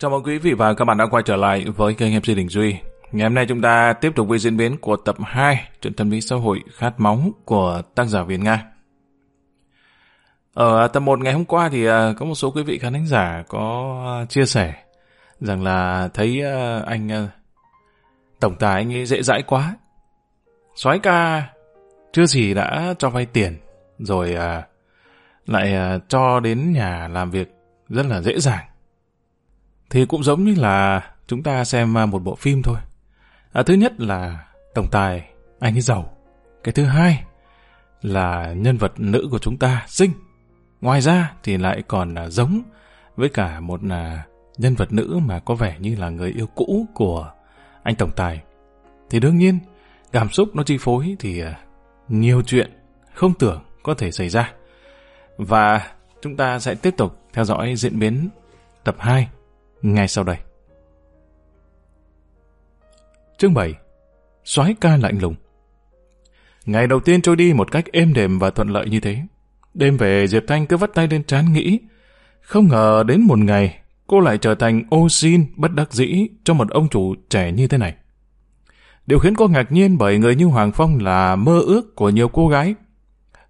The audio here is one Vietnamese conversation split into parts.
Chào mừng quý vị và các bạn đã quay trở lại với kênh MC Đình Duy. Ngày hôm nay chúng ta tiếp tục với diễn biến của tập 2 chuyện tâm lý xã hội khát máu của tác giả Việt Nga. Ở tập 1 ngày hôm qua thì à, có một số quý vị khán giả có à, chia sẻ rằng là thấy à, anh tổng tài anh ấy dễ dãi quá. soái ca chưa gì đã cho vay tiền, rồi lại cho đến nhà làm việc rất là dễ dàng thì cũng giống như là chúng ta xem à, một bộ phim thôi. À, thứ nhất là tổng tài, anh ấy giàu. Cái thứ hai là nhân vật nữ của chúng ta xinh. Ngoài ra thì lại còn là giống với cả một là nhân vật nữ mà có vẻ như là người yêu cũ của anh tổng tài. Thì đương nhiên, cảm xúc nó chi phối thì à, nhiều chuyện không tưởng có thể xảy ra. Và chúng ta sẽ tiếp tục theo dõi diễn biến tập 2 ngay sau đây. Chương 7 soái ca lạnh lùng Ngày đầu tiên trôi đi một cách êm đềm và thuận lợi như thế. Đêm về, Diệp Thanh cứ vắt tay lên trán nghĩ. Không ngờ đến một ngày, cô lại trở thành ô xin bất đắc dĩ cho một ông chủ trẻ như thế này. Điều khiến cô ngạc nhiên bởi người như Hoàng Phong là mơ ước của nhiều cô gái.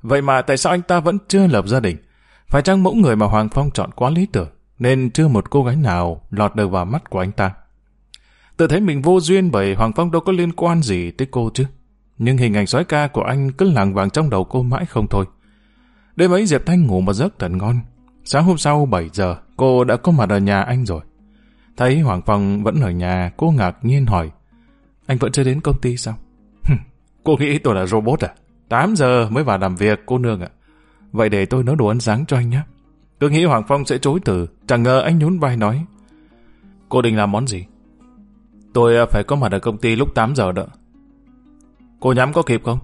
Vậy mà tại sao anh ta vẫn chưa lập gia đình? Phải chăng mẫu người mà Hoàng Phong chọn quá lý tưởng? Nên chưa một cô gái nào lọt được vào mắt của anh ta. Tự thấy mình vô duyên bởi Hoàng Phong đâu có liên quan gì tới cô chứ. Nhưng hình ảnh sói ca của anh cứ làng vàng trong đầu cô mãi không thôi. Đêm ấy Diệp Thanh ngủ một giấc thật ngon. Sáng hôm sau 7 giờ, cô đã có mặt ở nhà anh rồi. Thấy Hoàng Phong vẫn ở nhà, cô ngạc nhiên hỏi. Anh vẫn chưa đến công ty sao? cô nghĩ tôi là robot à? 8 giờ mới vào làm việc, cô nương ạ. Vậy để tôi nấu đồ ăn sáng cho anh nhé. Cứ nghĩ Hoàng Phong sẽ chối từ, chẳng ngờ anh nhún vai nói. Cô định làm món gì? Tôi ờ, phải có mặt ở công ty lúc 8 giờ đó. Cô nhắm có kịp không?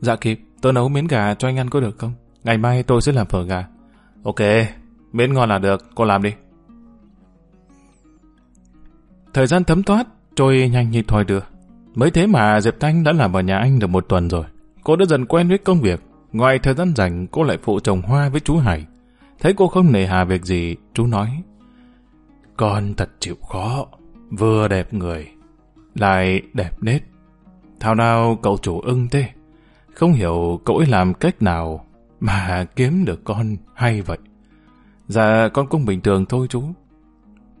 Dạ kịp, tôi nấu miếng gà cho anh ăn có được không? Ngày mai tôi sẽ làm phở gà. Ok, miếng ngon là được, cô làm đi. Thời gian thấm thoát, trôi nhanh như thoi đưa. Mới thế mà Diệp Thanh đã làm ở nhà anh được một tuần rồi. Cô đã dần quen với công việc. Ngoài thời gian rảnh, cô lại phụ trồng hoa với chú Hải. Thấy cô không nề hà việc gì, chú nói. Con thật chịu khó, vừa đẹp người, lại đẹp nết. Thao nào cậu chủ ưng thế, không hiểu cậu ấy làm cách nào mà kiếm được con hay vậy. Dạ, con cũng bình thường thôi chú.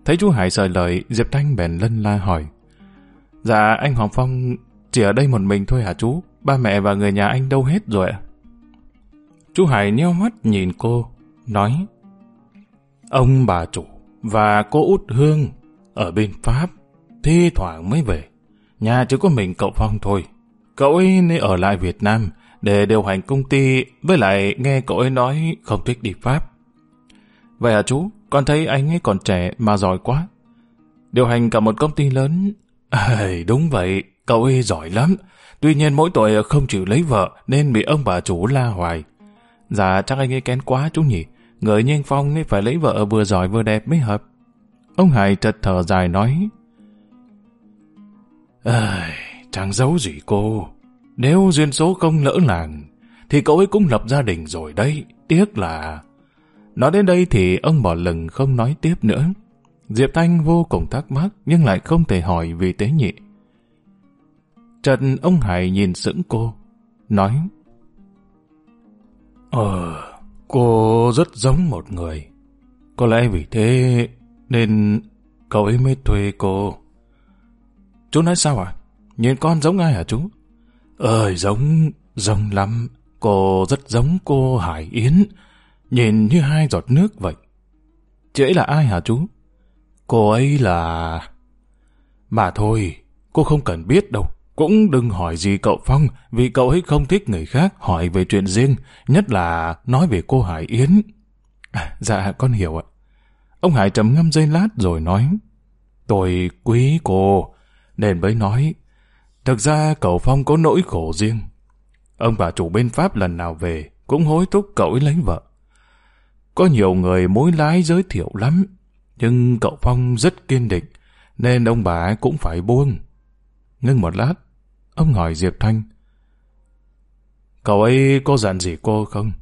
Thấy chú Hải sợi lời, Diệp Thanh bèn lân la hỏi. Dạ, anh Hoàng Phong chỉ ở đây một mình thôi hả chú? Ba mẹ và người nhà anh đâu hết rồi ạ? Chú Hải nheo mắt nhìn cô, nói Ông bà chủ và cô út Hương ở bên Pháp thi thoảng mới về. Nhà chỉ có mình cậu Phong thôi. Cậu ấy nên ở lại Việt Nam để điều hành công ty với lại nghe cậu ấy nói không thích đi Pháp. Vậy à chú, con thấy anh ấy còn trẻ mà giỏi quá. Điều hành cả một công ty lớn. À, đúng vậy, cậu ấy giỏi lắm. Tuy nhiên mỗi tuổi không chịu lấy vợ nên bị ông bà chủ la hoài. Dạ chắc anh ấy kén quá chú nhỉ. Người nhiên phong nên phải lấy vợ vừa giỏi vừa đẹp mới hợp. Ông Hải chật thở dài nói. À, chẳng giấu gì cô. Nếu duyên số không lỡ làng, thì cậu ấy cũng lập gia đình rồi đấy. Tiếc là... Nói đến đây thì ông bỏ lừng không nói tiếp nữa. Diệp Thanh vô cùng thắc mắc nhưng lại không thể hỏi vì tế nhị. Trần ông Hải nhìn sững cô, nói Ờ, Cô rất giống một người. Có lẽ vì thế nên cậu ấy mới thuê cô. Chú nói sao à? Nhìn con giống ai hả chú? Ơi giống, giống lắm. Cô rất giống cô Hải Yến. Nhìn như hai giọt nước vậy. Chị ấy là ai hả chú? Cô ấy là... Mà thôi, cô không cần biết đâu. Cũng đừng hỏi gì cậu Phong, vì cậu ấy không thích người khác hỏi về chuyện riêng, nhất là nói về cô Hải Yến. À, dạ, con hiểu ạ. Ông Hải trầm ngâm dây lát rồi nói, tôi quý cô, nên mới nói, thực ra cậu Phong có nỗi khổ riêng. Ông bà chủ bên Pháp lần nào về cũng hối thúc cậu ấy lấy vợ. Có nhiều người mối lái giới thiệu lắm, nhưng cậu Phong rất kiên định, nên ông bà cũng phải buông. Ngưng một lát, ông hỏi Diệp Thanh. Cậu ấy có dặn gì cô không?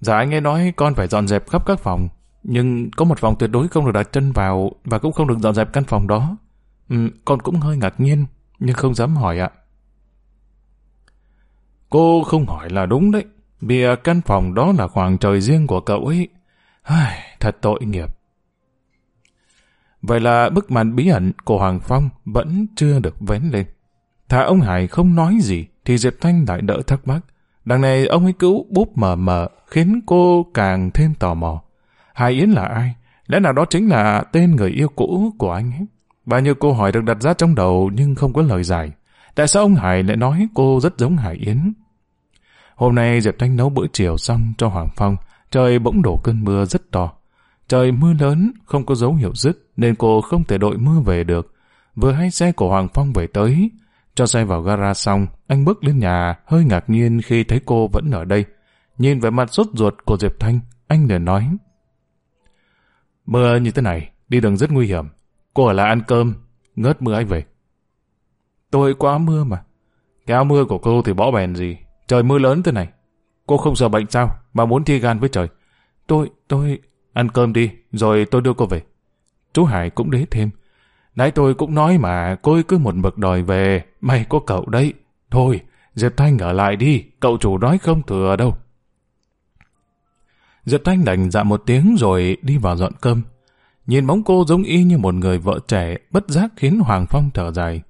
Dạ anh ấy nói con phải dọn dẹp khắp các phòng, Nhưng có một phòng tuyệt đối không được đặt chân vào và cũng không được dọn dẹp căn phòng đó. Ừ, con cũng hơi ngạc nhiên, nhưng không dám hỏi ạ. Cô không hỏi là đúng đấy, vì căn phòng đó là khoảng trời riêng của cậu ấy. Ai, thật tội nghiệp. Vậy là bức màn bí ẩn của Hoàng Phong vẫn chưa được vén lên. Thà ông Hải không nói gì, thì Diệp Thanh lại đỡ thắc mắc. Đằng này ông ấy cứu búp mờ mờ, khiến cô càng thêm tò mò. Hải Yến là ai? Lẽ nào đó chính là tên người yêu cũ của anh ấy? Bao nhiêu câu hỏi được đặt ra trong đầu nhưng không có lời giải. Tại sao ông Hải lại nói cô rất giống Hải Yến? Hôm nay Diệp Thanh nấu bữa chiều xong cho Hoàng Phong, trời bỗng đổ cơn mưa rất to. Trời mưa lớn, không có dấu hiệu dứt, nên cô không thể đội mưa về được. Vừa hay xe của Hoàng Phong về tới, cho xe vào gara xong, anh bước lên nhà, hơi ngạc nhiên khi thấy cô vẫn ở đây. Nhìn về mặt sốt ruột của Diệp Thanh, anh liền nói. Mưa như thế này, đi đường rất nguy hiểm. Cô ở lại ăn cơm, ngớt mưa anh về. Tôi quá mưa mà. Cái áo mưa của cô thì bỏ bèn gì. Trời mưa lớn thế này. Cô không sợ bệnh sao, mà muốn thi gan với trời. Tôi, tôi... Ăn cơm đi, rồi tôi đưa cô về. Chú Hải cũng đế thêm. Nãy tôi cũng nói mà, cô ấy cứ một mực đòi về, mày có cậu đấy. Thôi, Diệp Thanh ở lại đi, cậu chủ nói không thừa đâu. Diệp Thanh đành dạ một tiếng rồi đi vào dọn cơm. Nhìn bóng cô giống y như một người vợ trẻ, bất giác khiến Hoàng Phong thở dài.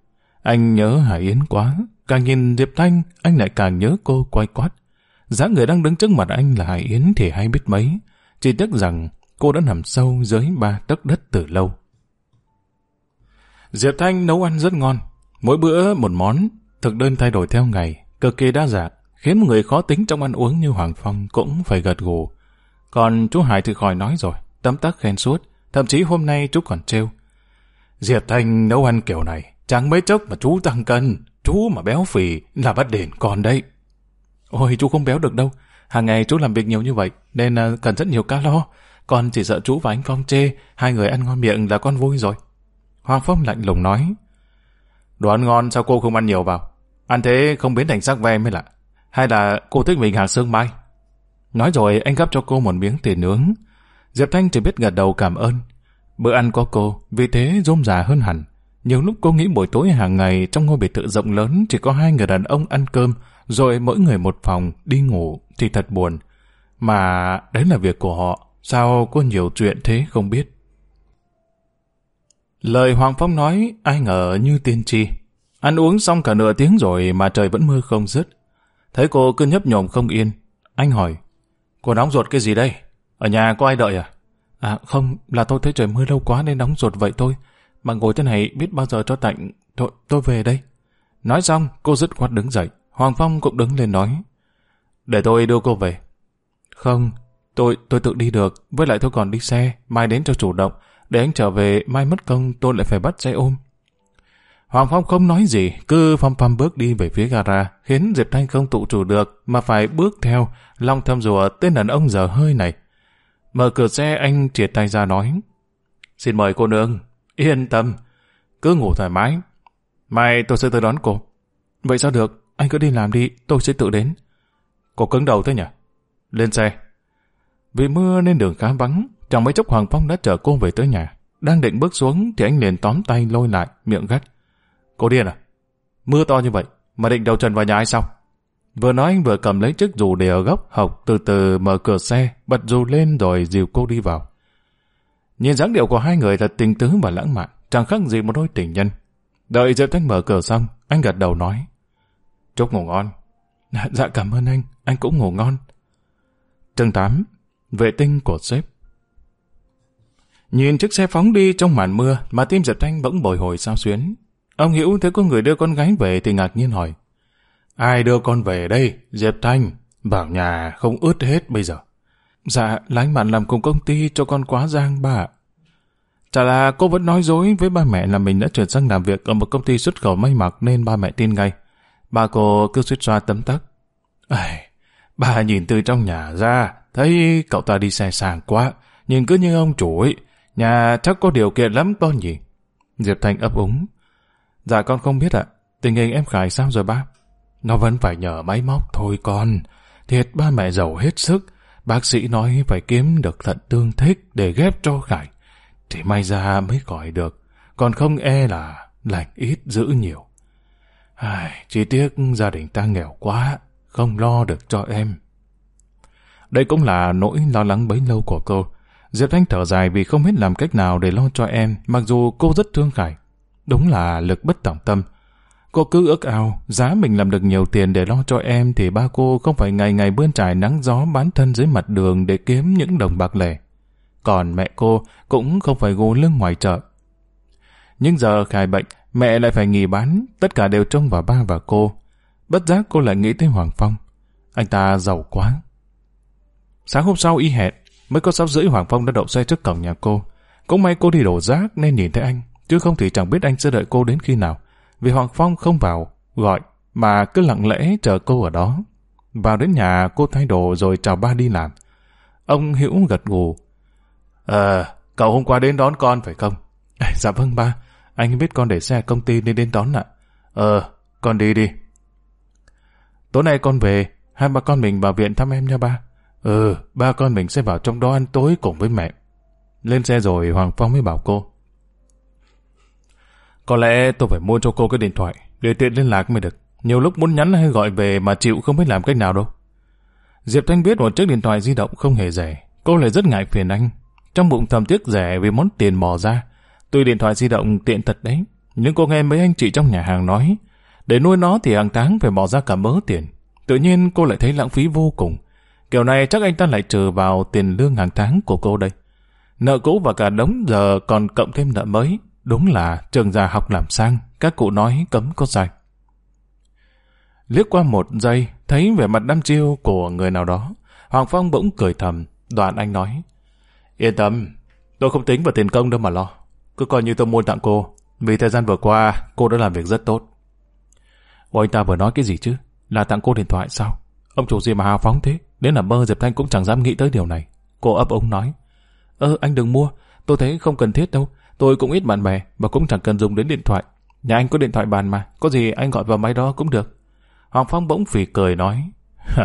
Anh nhớ Hải Yến quá, càng nhìn Diệp Thanh, anh lại càng nhớ cô quay quát. dáng người đang đứng trước mặt anh là Hải Yến thì hay biết mấy, chỉ tiếc rằng cô đã nằm sâu dưới ba tấc đất từ lâu. Diệp Thanh nấu ăn rất ngon, mỗi bữa một món, thực đơn thay đổi theo ngày, cực kỳ đa dạng, khiến một người khó tính trong ăn uống như Hoàng Phong cũng phải gật gù. Còn chú Hải thì khỏi nói rồi, tấm tắc khen suốt, thậm chí hôm nay chú còn trêu. Diệp Thanh nấu ăn kiểu này, chẳng mấy chốc mà chú tăng cân, chú mà béo phì là bắt đền con đấy. Ôi chú không béo được đâu, hàng ngày chú làm việc nhiều như vậy nên ờ, cần rất nhiều calo, con chỉ sợ chú và anh Phong chê, hai người ăn ngon miệng là con vui rồi. Hoàng Phong lạnh lùng nói. Đồ ăn ngon sao cô không ăn nhiều vào? Ăn thế không biến thành sắc ve mới lạ. Hay là cô thích mình hàng xương mai? Nói rồi anh gắp cho cô một miếng thịt nướng. Diệp Thanh chỉ biết gật đầu cảm ơn. Bữa ăn có cô, vì thế rôm rà hơn hẳn. Nhiều lúc cô nghĩ buổi tối hàng ngày trong ngôi biệt thự rộng lớn chỉ có hai người đàn ông ăn cơm, rồi mỗi người một phòng đi ngủ thì thật buồn. Mà đấy là việc của họ, sao có nhiều chuyện thế không biết. Lời Hoàng Phong nói ai ngờ như tiên tri. Ăn uống xong cả nửa tiếng rồi mà trời vẫn mưa không dứt. Thấy cô cứ nhấp nhổm không yên. Anh hỏi, cô nóng ruột cái gì đây? Ở nhà có ai đợi à? À không, là tôi thấy trời mưa lâu quá nên nóng ruột vậy thôi. Mà ngồi thế này biết bao giờ cho tạnh. Tôi, tôi về đây. Nói xong, cô dứt khoát đứng dậy. Hoàng Phong cũng đứng lên nói. Để tôi đưa cô về. Không, tôi tôi tự đi được. Với lại tôi còn đi xe, mai đến cho chủ động. Để anh trở về, mai mất công tôi lại phải bắt xe ôm. Hoàng Phong không nói gì, cứ phăm phăm bước đi về phía gara, khiến Diệp Thanh không tụ chủ được, mà phải bước theo, long thăm rùa tên đàn ông giờ hơi này. Mở cửa xe anh triệt tay ra nói, Xin mời cô nương, yên tâm, cứ ngủ thoải mái. Mai tôi sẽ tới đón cô. Vậy sao được, anh cứ đi làm đi, tôi sẽ tự đến. Cô cứng đầu thế nhỉ? Lên xe. Vì mưa nên đường khá vắng, Chẳng mấy chốc Hoàng Phong đã chở cô về tới nhà. Đang định bước xuống thì anh liền tóm tay lôi lại, miệng gắt. Cô điên à? Mưa to như vậy, mà định đầu trần vào nhà ai sao? Vừa nói anh vừa cầm lấy chiếc dù để ở góc, học từ từ mở cửa xe, bật dù lên rồi dìu cô đi vào. Nhìn dáng điệu của hai người thật tình tứ và lãng mạn, chẳng khác gì một đôi tình nhân. Đợi Diệp Thanh mở cửa xong, anh gật đầu nói. Chúc ngủ ngon. Dạ cảm ơn anh, anh cũng ngủ ngon. Chương 8 Vệ tinh của sếp Nhìn chiếc xe phóng đi trong màn mưa mà tim Diệp Thanh bỗng bồi hồi sao xuyến. Ông Hiểu thấy có người đưa con gái về thì ngạc nhiên hỏi. Ai đưa con về đây? Diệp Thanh. bảo nhà không ướt hết bây giờ. Dạ, là anh bạn làm cùng công ty cho con quá giang bà ạ. Chả là cô vẫn nói dối với ba mẹ là mình đã chuyển sang làm việc ở một công ty xuất khẩu may mặc nên ba mẹ tin ngay. Ba cô cứ suýt xoa tấm tắc. Ây, bà nhìn từ trong nhà ra, thấy cậu ta đi xe sàng quá, nhìn cứ như ông chủ ấy, Nhà chắc có điều kiện lắm con nhỉ? Diệp Thanh ấp úng. Dạ con không biết ạ. Tình hình em Khải sao rồi ba? Nó vẫn phải nhờ máy móc thôi con. Thiệt ba mẹ giàu hết sức. Bác sĩ nói phải kiếm được thận tương thích để ghép cho Khải. Thì may ra mới khỏi được. Còn không e là lành ít giữ nhiều. Ai, chỉ tiếc gia đình ta nghèo quá, không lo được cho em. Đây cũng là nỗi lo lắng bấy lâu của cô. Diệp Thanh thở dài vì không biết làm cách nào để lo cho em, mặc dù cô rất thương Khải. Đúng là lực bất tòng tâm. Cô cứ ước ao, giá mình làm được nhiều tiền để lo cho em thì ba cô không phải ngày ngày bươn trải nắng gió bán thân dưới mặt đường để kiếm những đồng bạc lẻ. Còn mẹ cô cũng không phải gù lưng ngoài chợ. Nhưng giờ Khải bệnh, mẹ lại phải nghỉ bán, tất cả đều trông vào ba và cô. Bất giác cô lại nghĩ tới Hoàng Phong. Anh ta giàu quá. Sáng hôm sau y hẹn, mới có sáu rưỡi Hoàng Phong đã đậu xe trước cổng nhà cô. Cũng may cô đi đổ rác nên nhìn thấy anh, chứ không thì chẳng biết anh sẽ đợi cô đến khi nào. Vì Hoàng Phong không vào, gọi, mà cứ lặng lẽ chờ cô ở đó. Vào đến nhà cô thay đồ rồi chào ba đi làm. Ông Hữu gật gù. Ờ, cậu hôm qua đến đón con phải không? À, dạ vâng ba, anh biết con để xe công ty nên đến đón ạ. Ờ, con đi đi. Tối nay con về, hai bà con mình vào viện thăm em nha ba. Ừ, ba con mình sẽ vào trong đó ăn tối cùng với mẹ. Lên xe rồi Hoàng Phong mới bảo cô. Có lẽ tôi phải mua cho cô cái điện thoại để tiện liên lạc mới được. Nhiều lúc muốn nhắn hay gọi về mà chịu không biết làm cách nào đâu. Diệp Thanh biết một chiếc điện thoại di động không hề rẻ. Cô lại rất ngại phiền anh. Trong bụng thầm tiếc rẻ vì món tiền mò ra. Tuy điện thoại di động tiện thật đấy, nhưng cô nghe mấy anh chị trong nhà hàng nói, để nuôi nó thì hàng tháng phải bỏ ra cả mớ tiền. Tự nhiên cô lại thấy lãng phí vô cùng. Kiểu này chắc anh ta lại trừ vào tiền lương hàng tháng của cô đây. Nợ cũ và cả đống giờ còn cộng thêm nợ mới. Đúng là trường già học làm sang, các cụ nói cấm có dài. Liếc qua một giây, thấy vẻ mặt đăm chiêu của người nào đó. Hoàng Phong bỗng cười thầm, đoạn anh nói. Yên tâm, tôi không tính vào tiền công đâu mà lo. Cứ coi như tôi mua tặng cô, vì thời gian vừa qua cô đã làm việc rất tốt. Ủa anh ta vừa nói cái gì chứ? Là tặng cô điện thoại sao? Ông chủ gì mà hào phóng thế? Đến là mơ Diệp Thanh cũng chẳng dám nghĩ tới điều này. Cô ấp ống nói. Ơ anh đừng mua, tôi thấy không cần thiết đâu. Tôi cũng ít bạn bè và cũng chẳng cần dùng đến điện thoại. Nhà anh có điện thoại bàn mà, có gì anh gọi vào máy đó cũng được. Hoàng Phong bỗng phì cười nói.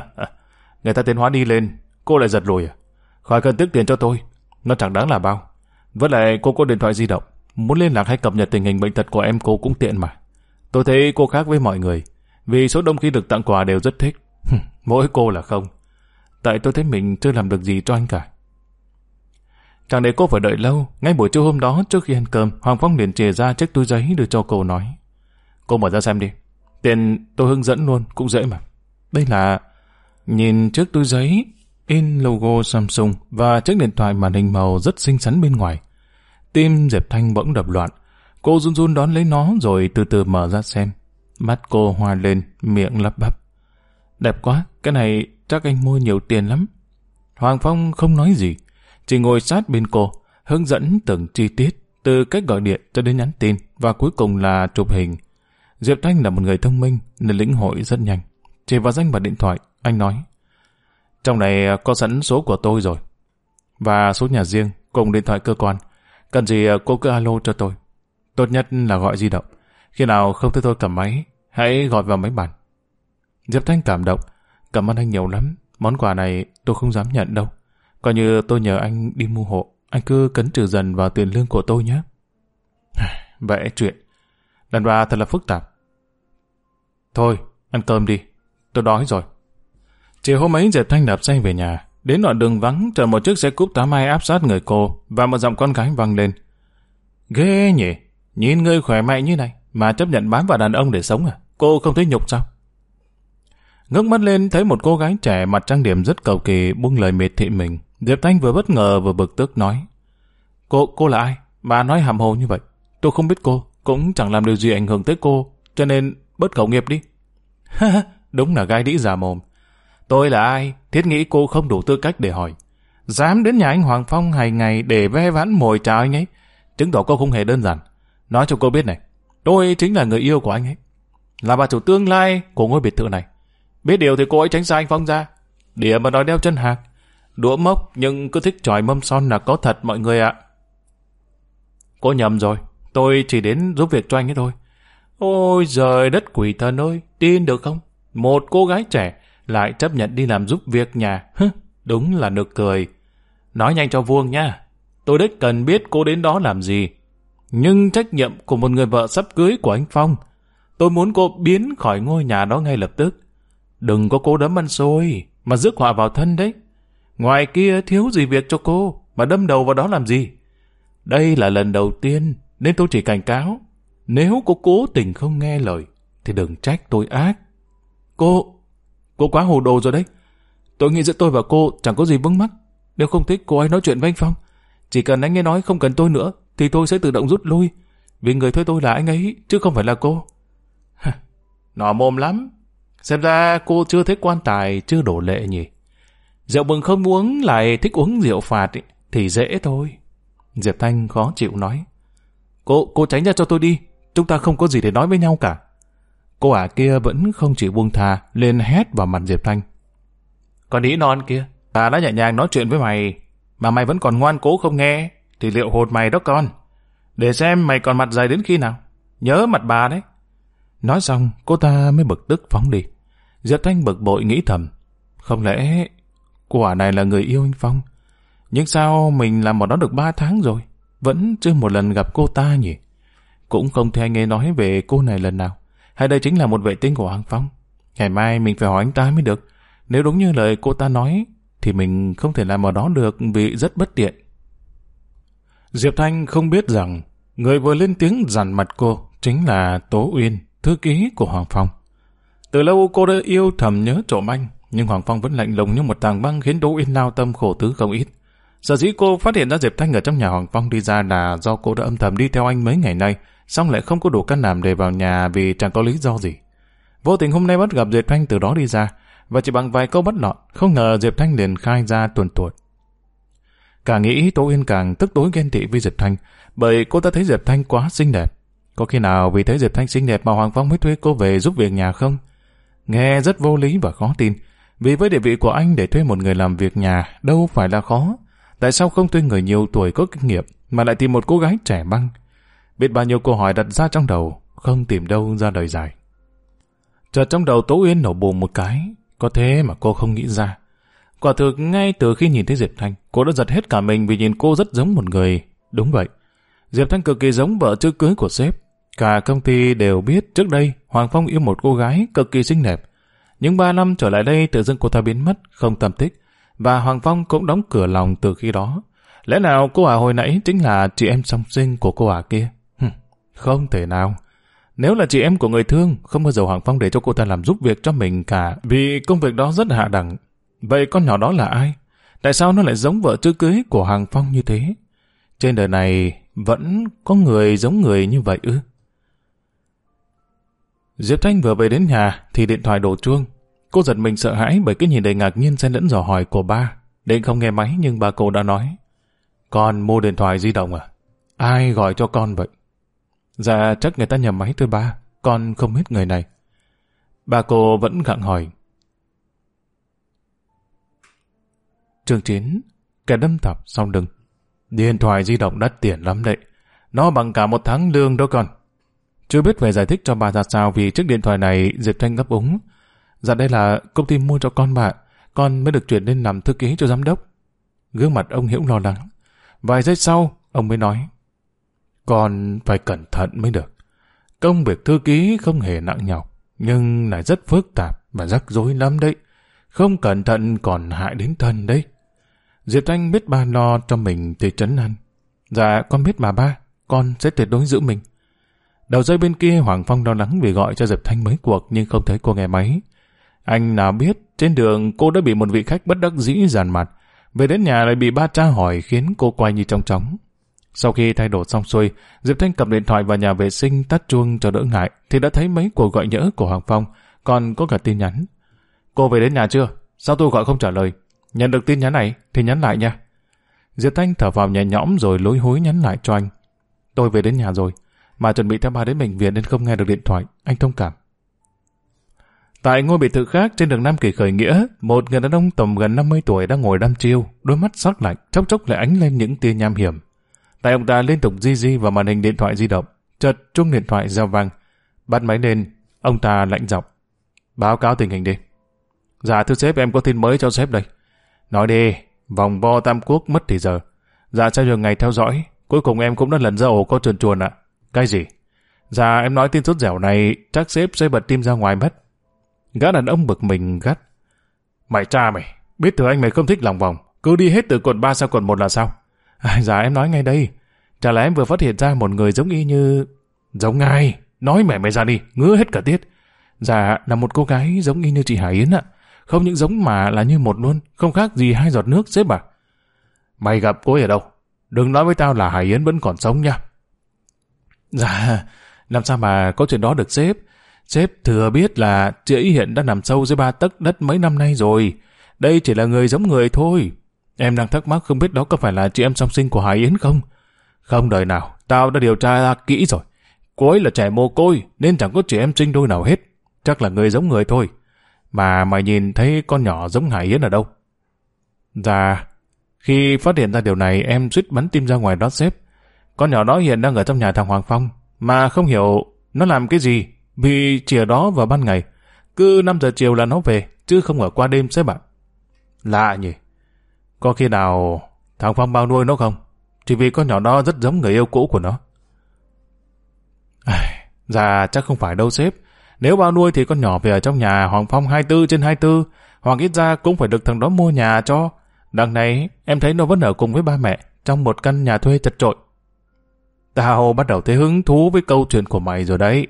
Người ta tiến hóa đi lên, cô lại giật lùi à? Khỏi cần tiếc tiền cho tôi, nó chẳng đáng là bao. Với lại cô có điện thoại di động, muốn liên lạc hay cập nhật tình hình bệnh tật của em cô cũng tiện mà. Tôi thấy cô khác với mọi người, vì số đông khi được tặng quà đều rất thích. Mỗi cô là không. Tại tôi thấy mình chưa làm được gì cho anh cả. Chẳng để cô phải đợi lâu, ngay buổi trưa hôm đó trước khi ăn cơm, Hoàng Phong liền chìa ra chiếc túi giấy đưa cho cô nói. Cô mở ra xem đi. Tiền tôi hướng dẫn luôn, cũng dễ mà. Đây là... Nhìn chiếc túi giấy, in logo Samsung và chiếc điện thoại màn hình màu rất xinh xắn bên ngoài. Tim Diệp Thanh bỗng đập loạn. Cô run run đón lấy nó rồi từ từ mở ra xem. Mắt cô hoa lên, miệng lắp bắp. Đẹp quá, cái này chắc anh mua nhiều tiền lắm. Hoàng Phong không nói gì, chỉ ngồi sát bên cô, hướng dẫn từng chi tiết, từ cách gọi điện cho đến nhắn tin, và cuối cùng là chụp hình. Diệp Thanh là một người thông minh, nên lĩnh hội rất nhanh. Chỉ vào danh bật điện thoại, anh nói. Trong này có sẵn số của tôi rồi. Và số nhà riêng, cùng điện thoại cơ quan. Cần gì cô cứ alo cho tôi. Tốt nhất là gọi di động. Khi nào không thấy tôi cầm máy, hãy gọi vào máy bàn. Diệp Thanh cảm động. Cảm ơn anh nhiều lắm. Món quà này tôi không dám nhận đâu. Coi như tôi nhờ anh đi mua hộ. Anh cứ cấn trừ dần vào tiền lương của tôi nhé. Vẽ chuyện. Đàn bà thật là phức tạp. Thôi, ăn cơm đi. Tôi đói rồi. Chiều hôm ấy Diệp Thanh đạp xe về nhà. Đến đoạn đường vắng chờ một chiếc xe cúp tám mai áp sát người cô và một giọng con gái vang lên. Ghê nhỉ, nhìn người khỏe mạnh như này mà chấp nhận bám vào đàn ông để sống à? Cô không thấy nhục sao? Ngước mắt lên thấy một cô gái trẻ mặt trang điểm rất cầu kỳ buông lời mệt thị mình. Diệp Thanh vừa bất ngờ vừa bực tức nói. Cô, cô là ai? bà nói hàm hồ như vậy. Tôi không biết cô, cũng chẳng làm điều gì ảnh hưởng tới cô, cho nên bớt khẩu nghiệp đi. Đúng là gai đĩ già mồm. Tôi là ai? Thiết nghĩ cô không đủ tư cách để hỏi. Dám đến nhà anh Hoàng Phong hàng ngày để ve vãn mồi chào anh ấy. Chứng tỏ cô không hề đơn giản. Nói cho cô biết này, tôi chính là người yêu của anh ấy. Là bà chủ tương lai của ngôi biệt thự này. Biết điều thì cô ấy tránh xa anh Phong ra. Đĩa mà nói đeo chân hạc. Đũa mốc nhưng cứ thích tròi mâm son là có thật mọi người ạ. Cô nhầm rồi. Tôi chỉ đến giúp việc cho anh ấy thôi. Ôi giời đất quỷ thần ơi, tin được không? Một cô gái trẻ lại chấp nhận đi làm giúp việc nhà. Hứ, Đúng là nực cười. Nói nhanh cho vuông nha. Tôi đích cần biết cô đến đó làm gì. Nhưng trách nhiệm của một người vợ sắp cưới của anh Phong, tôi muốn cô biến khỏi ngôi nhà đó ngay lập tức. Đừng có cố đấm ăn xôi, mà rước họa vào thân đấy. Ngoài kia thiếu gì việc cho cô, mà đâm đầu vào đó làm gì? Đây là lần đầu tiên, nên tôi chỉ cảnh cáo. Nếu cô cố tình không nghe lời, thì đừng trách tôi ác. Cô, cô quá hồ đồ rồi đấy. Tôi nghĩ giữa tôi và cô chẳng có gì vướng mắc. Nếu không thích cô ấy nói chuyện với anh Phong, chỉ cần anh ấy nói không cần tôi nữa, thì tôi sẽ tự động rút lui. Vì người thuê tôi là anh ấy, chứ không phải là cô. Nọ mồm lắm. Xem ra cô chưa thấy quan tài, chưa đổ lệ nhỉ. Rượu mừng không uống lại thích uống rượu phạt ý, thì dễ thôi. Diệp Thanh khó chịu nói. Cô, cô tránh ra cho tôi đi. Chúng ta không có gì để nói với nhau cả. Cô ả kia vẫn không chịu buông tha, lên hét vào mặt Diệp Thanh. Còn ý non kia, ta đã nhẹ nhàng nói chuyện với mày, mà mày vẫn còn ngoan cố không nghe, thì liệu hột mày đó con. Để xem mày còn mặt dày đến khi nào. Nhớ mặt bà đấy. Nói xong, cô ta mới bực tức phóng đi. Diệp Thanh bực bội nghĩ thầm. Không lẽ quả này là người yêu anh Phong? Nhưng sao mình làm một đó được ba tháng rồi? Vẫn chưa một lần gặp cô ta nhỉ? Cũng không thấy anh ấy nói về cô này lần nào. Hay đây chính là một vệ tinh của Hoàng Phong? Ngày mai mình phải hỏi anh ta mới được. Nếu đúng như lời cô ta nói, thì mình không thể làm ở đó được vì rất bất tiện. Diệp Thanh không biết rằng người vừa lên tiếng dằn mặt cô chính là Tố Uyên, thư ký của Hoàng Phong. Từ lâu cô đã yêu thầm nhớ trộm anh, nhưng Hoàng Phong vẫn lạnh lùng như một tàng băng khiến đỗ Uyên lao tâm khổ tứ không ít. Sở dĩ cô phát hiện ra Diệp Thanh ở trong nhà Hoàng Phong đi ra là do cô đã âm thầm đi theo anh mấy ngày nay, xong lại không có đủ can đảm để vào nhà vì chẳng có lý do gì. Vô tình hôm nay bắt gặp Diệp Thanh từ đó đi ra, và chỉ bằng vài câu bắt lọt, không ngờ Diệp Thanh liền khai ra tuần tuột. Càng nghĩ Tố Yên càng tức tối ghen tị với Diệp Thanh, bởi cô ta thấy Diệp Thanh quá xinh đẹp. Có khi nào vì thấy Diệp Thanh xinh đẹp mà Hoàng Phong mới thuê cô về giúp việc nhà không? Nghe rất vô lý và khó tin, vì với địa vị của anh để thuê một người làm việc nhà đâu phải là khó. Tại sao không thuê người nhiều tuổi có kinh nghiệm mà lại tìm một cô gái trẻ băng? Biết bao nhiêu câu hỏi đặt ra trong đầu, không tìm đâu ra đời dài. Chợt trong đầu Tố Uyên nổ bùng một cái, có thế mà cô không nghĩ ra. Quả thực ngay từ khi nhìn thấy Diệp Thanh, cô đã giật hết cả mình vì nhìn cô rất giống một người. Đúng vậy. Diệp Thanh cực kỳ giống vợ chưa cưới của sếp. Cả công ty đều biết trước đây Hoàng Phong yêu một cô gái cực kỳ xinh đẹp. Nhưng ba năm trở lại đây tự dưng cô ta biến mất, không tâm tích. Và Hoàng Phong cũng đóng cửa lòng từ khi đó. Lẽ nào cô ả hồi nãy chính là chị em song sinh của cô ả kia? không thể nào. Nếu là chị em của người thương, không bao giờ Hoàng Phong để cho cô ta làm giúp việc cho mình cả, vì công việc đó rất hạ đẳng. Vậy con nhỏ đó là ai? Tại sao nó lại giống vợ chưa cưới của Hoàng Phong như thế? Trên đời này vẫn có người giống người như vậy ư? Diệp Thanh vừa về đến nhà thì điện thoại đổ chuông. Cô giật mình sợ hãi bởi cái nhìn đầy ngạc nhiên xen lẫn dò hỏi của ba. Định không nghe máy nhưng bà cô đã nói. Con mua điện thoại di động à? Ai gọi cho con vậy? Dạ chắc người ta nhầm máy thôi ba. Con không biết người này. Bà cô vẫn gặng hỏi. Chương 9 Kẻ đâm tập xong đừng. Điện thoại di động đắt tiền lắm đấy. Nó bằng cả một tháng lương đó con. Chưa biết về giải thích cho bà ra sao vì chiếc điện thoại này Diệp Thanh gấp úng. Dạ đây là công ty mua cho con bạn. Con mới được chuyển lên làm thư ký cho giám đốc. Gương mặt ông Hiễu lo lắng. Vài giây sau, ông mới nói. Con phải cẩn thận mới được. Công việc thư ký không hề nặng nhọc, nhưng lại rất phức tạp và rắc rối lắm đấy. Không cẩn thận còn hại đến thân đấy. Diệp Thanh biết ba lo cho mình thì trấn an. Dạ, con biết bà ba, con sẽ tuyệt đối giữ mình. Đầu dây bên kia Hoàng Phong lo lắng vì gọi cho Diệp Thanh mấy cuộc nhưng không thấy cô nghe máy. Anh nào biết trên đường cô đã bị một vị khách bất đắc dĩ giàn mặt. Về đến nhà lại bị ba cha hỏi khiến cô quay như trong chóng. Sau khi thay đổi xong xuôi, Diệp Thanh cầm điện thoại vào nhà vệ sinh tắt chuông cho đỡ ngại thì đã thấy mấy cuộc gọi nhỡ của Hoàng Phong, còn có cả tin nhắn. Cô về đến nhà chưa? Sao tôi gọi không trả lời? Nhận được tin nhắn này thì nhắn lại nha. Diệp Thanh thở vào nhẹ nhõm rồi lối hối nhắn lại cho anh. Tôi về đến nhà rồi, mà chuẩn bị theo ba đến bệnh viện nên không nghe được điện thoại. Anh thông cảm. Tại ngôi biệt thự khác trên đường Nam Kỳ khởi nghĩa, một người đàn ông tầm gần 50 tuổi đang ngồi đăm chiêu, đôi mắt sắc lạnh, chốc chốc lại ánh lên những tia nham hiểm. Tại ông ta liên tục di di vào màn hình điện thoại di động, chợt chuông điện thoại reo vang. Bắt máy lên, ông ta lạnh giọng. Báo cáo tình hình đi. Dạ thưa sếp em có tin mới cho sếp đây. Nói đi, vòng vo tam quốc mất thì giờ. Dạ sau nhiều ngày theo dõi, cuối cùng em cũng đã lần ra ổ có chuồn chuồn ạ. Cái gì? Dạ em nói tin sốt dẻo này, chắc sếp sẽ bật tim ra ngoài mất. Gã đàn ông bực mình gắt. Mày cha mày, biết thừa anh mày không thích lòng vòng, cứ đi hết từ quận 3 sang quận 1 là sao? À, dạ em nói ngay đây, chả lẽ em vừa phát hiện ra một người giống y như... Giống ai? Nói mẹ mày ra đi, ngứa hết cả tiết. Dạ, là một cô gái giống y như chị Hải Yến ạ. Không những giống mà là như một luôn, không khác gì hai giọt nước xếp à. Mày gặp cô ấy ở đâu? Đừng nói với tao là Hải Yến vẫn còn sống nha. Dạ, làm sao mà có chuyện đó được xếp? Sếp thừa biết là chị ấy hiện đã nằm sâu dưới ba tấc đất mấy năm nay rồi. Đây chỉ là người giống người thôi. Em đang thắc mắc không biết đó có phải là chị em song sinh của Hải Yến không? Không đời nào, tao đã điều tra ra kỹ rồi. Cô ấy là trẻ mồ côi nên chẳng có chị em sinh đôi nào hết. Chắc là người giống người thôi. Mà mày nhìn thấy con nhỏ giống Hải Yến ở đâu? Dạ, khi phát hiện ra điều này em suýt bắn tim ra ngoài đó xếp. Con nhỏ đó hiện đang ở trong nhà thằng Hoàng Phong, mà không hiểu nó làm cái gì, vì chỉ ở đó vào ban ngày. Cứ 5 giờ chiều là nó về, chứ không ở qua đêm xếp bạn. Lạ nhỉ? Có khi nào thằng Phong bao nuôi nó không? Chỉ vì con nhỏ đó rất giống người yêu cũ của nó. À, dạ chắc không phải đâu sếp. Nếu bao nuôi thì con nhỏ về ở trong nhà Hoàng Phong 24 trên 24, hoặc ít ra cũng phải được thằng đó mua nhà cho. Đằng này, em thấy nó vẫn ở cùng với ba mẹ, trong một căn nhà thuê chật trội. Tao bắt đầu thấy hứng thú với câu chuyện của mày rồi đấy.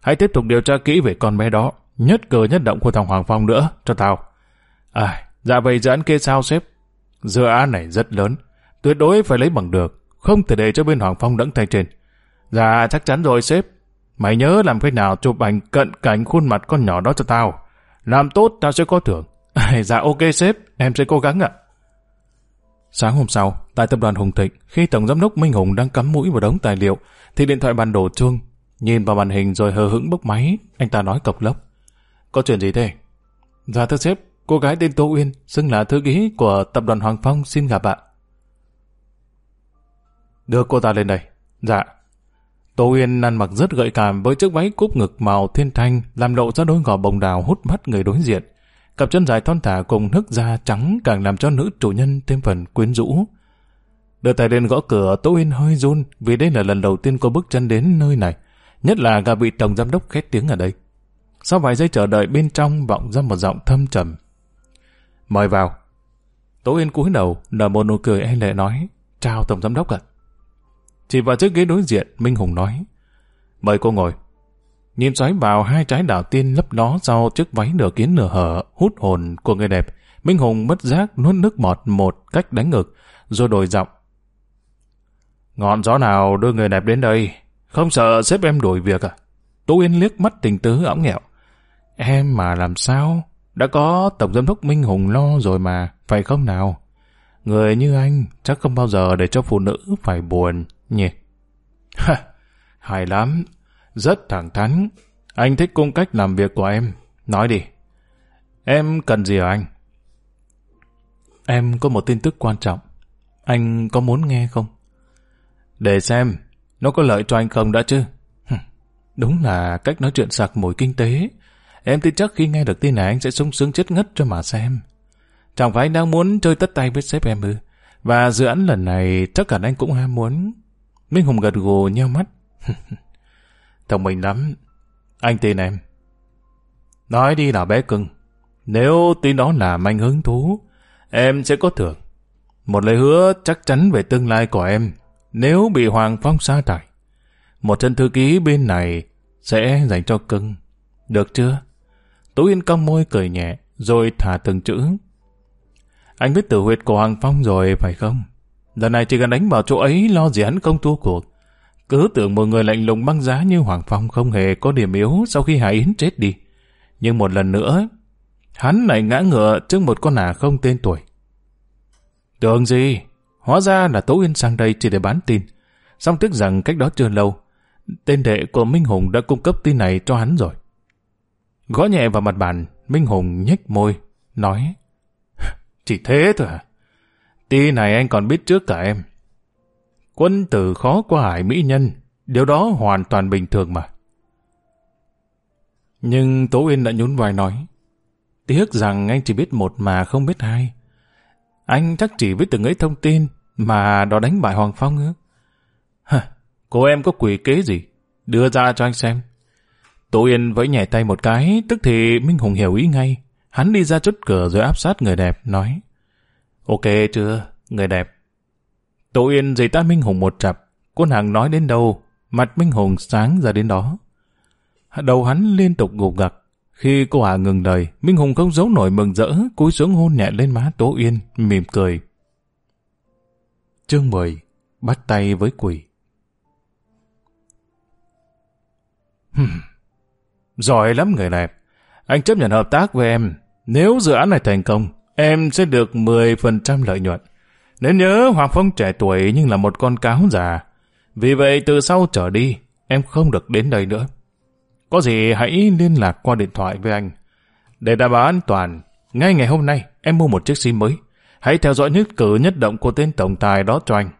Hãy tiếp tục điều tra kỹ về con bé đó, nhất cử nhất động của thằng Hoàng Phong nữa, cho tao. À, dạ vậy dự án kia sao sếp? Dự án này rất lớn, tuyệt đối phải lấy bằng được, không thể để cho bên Hoàng Phong đẫng tay trên. Dạ, chắc chắn rồi sếp. Mày nhớ làm cách nào chụp ảnh cận cảnh khuôn mặt con nhỏ đó cho tao. Làm tốt tao sẽ có thưởng. dạ ok sếp, em sẽ cố gắng ạ. Sáng hôm sau, tại tập đoàn Hùng Thịnh, khi Tổng Giám đốc Minh Hùng đang cắm mũi vào đống tài liệu, thì điện thoại bàn đổ chuông. Nhìn vào màn hình rồi hờ hững bốc máy, anh ta nói cộc lốc. Có chuyện gì thế? Dạ thưa sếp, cô gái tên Tô Uyên, xưng là thư ký của tập đoàn Hoàng Phong xin gặp ạ. Đưa cô ta lên đây. Dạ. Tô Uyên ăn mặc rất gợi cảm với chiếc váy cúp ngực màu thiên thanh làm lộ ra đôi gò bồng đào hút mắt người đối diện. Cặp chân dài thon thả cùng nước da trắng càng làm cho nữ chủ nhân thêm phần quyến rũ. Đưa tay lên gõ cửa, Tô Uyên hơi run vì đây là lần đầu tiên cô bước chân đến nơi này. Nhất là gặp vị tổng giám đốc khét tiếng ở đây. Sau vài giây chờ đợi bên trong vọng ra một giọng thâm trầm. Mời vào. Tố Yên cúi đầu, nở một nụ cười e lệ nói, chào tổng giám đốc ạ. Chỉ vào chiếc ghế đối diện, Minh Hùng nói, mời cô ngồi. Nhìn xoáy vào hai trái đảo tiên lấp ló sau chiếc váy nửa kiến nửa hở, hút hồn của người đẹp. Minh Hùng bất giác nuốt nước bọt một cách đánh ngực, rồi đổi giọng. Ngọn gió nào đưa người đẹp đến đây? Không sợ sếp em đuổi việc à? Tú Yên liếc mắt tình tứ ống nghẹo. Em mà làm sao? Đã có Tổng Giám đốc Minh Hùng lo rồi mà, phải không nào? Người như anh chắc không bao giờ để cho phụ nữ phải buồn, nhỉ? Ha, hay lắm, rất thẳng thắn. Anh thích cung cách làm việc của em. Nói đi. Em cần gì ở anh? Em có một tin tức quan trọng. Anh có muốn nghe không? Để xem, nó có lợi cho anh không đã chứ? Đúng là cách nói chuyện sặc mùi kinh tế. Em tin chắc khi nghe được tin này anh sẽ sung sướng chết ngất cho mà xem. Chẳng phải anh đang muốn chơi tất tay với sếp em ư? Và dự án lần này chắc cả anh cũng ham muốn. Minh Hùng gật gù nheo mắt. Thông minh lắm. Anh tin em. Nói đi nào bé cưng. Nếu tin đó là anh hứng thú, em sẽ có thưởng. Một lời hứa chắc chắn về tương lai của em nếu bị Hoàng Phong sa thải. Một chân thư ký bên này sẽ dành cho cưng. Được chưa? Tú Yên cong môi cười nhẹ, rồi thả từng chữ. Anh biết tử huyệt của Hoàng Phong rồi phải không? Lần này chỉ cần đánh vào chỗ ấy lo gì hắn không thua cuộc. Cứ tưởng một người lạnh lùng băng giá như Hoàng Phong không hề có điểm yếu sau khi Hải Yến chết đi. Nhưng một lần nữa, hắn lại ngã ngựa trước một con ả không tên tuổi. Tưởng gì? Hóa ra là Tố Yên sang đây chỉ để bán tin. Xong tiếc rằng cách đó chưa lâu, tên đệ của Minh Hùng đã cung cấp tin này cho hắn rồi. Gõ nhẹ vào mặt bàn, Minh Hùng nhếch môi, nói Chỉ thế thôi à? Tin này anh còn biết trước cả em. Quân tử khó qua hải mỹ nhân, điều đó hoàn toàn bình thường mà. Nhưng Tố Uyên đã nhún vai nói, tiếc rằng anh chỉ biết một mà không biết hai. Anh chắc chỉ biết từng ấy thông tin mà đó đánh bại Hoàng Phong ư? Hả, cô em có quỷ kế gì? Đưa ra cho anh xem. Tố Yên vẫy nhẹ tay một cái, tức thì Minh Hùng hiểu ý ngay. Hắn đi ra chốt cửa rồi áp sát người đẹp, nói. Ok chưa, người đẹp. Tô Yên dì ta Minh Hùng một chập. Cô nàng nói đến đâu, mặt Minh Hùng sáng ra đến đó. Đầu hắn liên tục gục gặc. Khi cô Hà ngừng đời, Minh Hùng không giấu nổi mừng rỡ, cúi xuống hôn nhẹ lên má Tố Yên, mỉm cười. Chương 10 Bắt tay với quỷ Giỏi lắm người đẹp. Anh chấp nhận hợp tác với em. Nếu dự án này thành công, em sẽ được 10% lợi nhuận. Nên nhớ Hoàng Phong trẻ tuổi nhưng là một con cáo già. Vì vậy từ sau trở đi, em không được đến đây nữa. Có gì hãy liên lạc qua điện thoại với anh. Để đảm bảo an toàn, ngay ngày hôm nay em mua một chiếc sim mới. Hãy theo dõi nhất cử nhất động của tên tổng tài đó cho anh.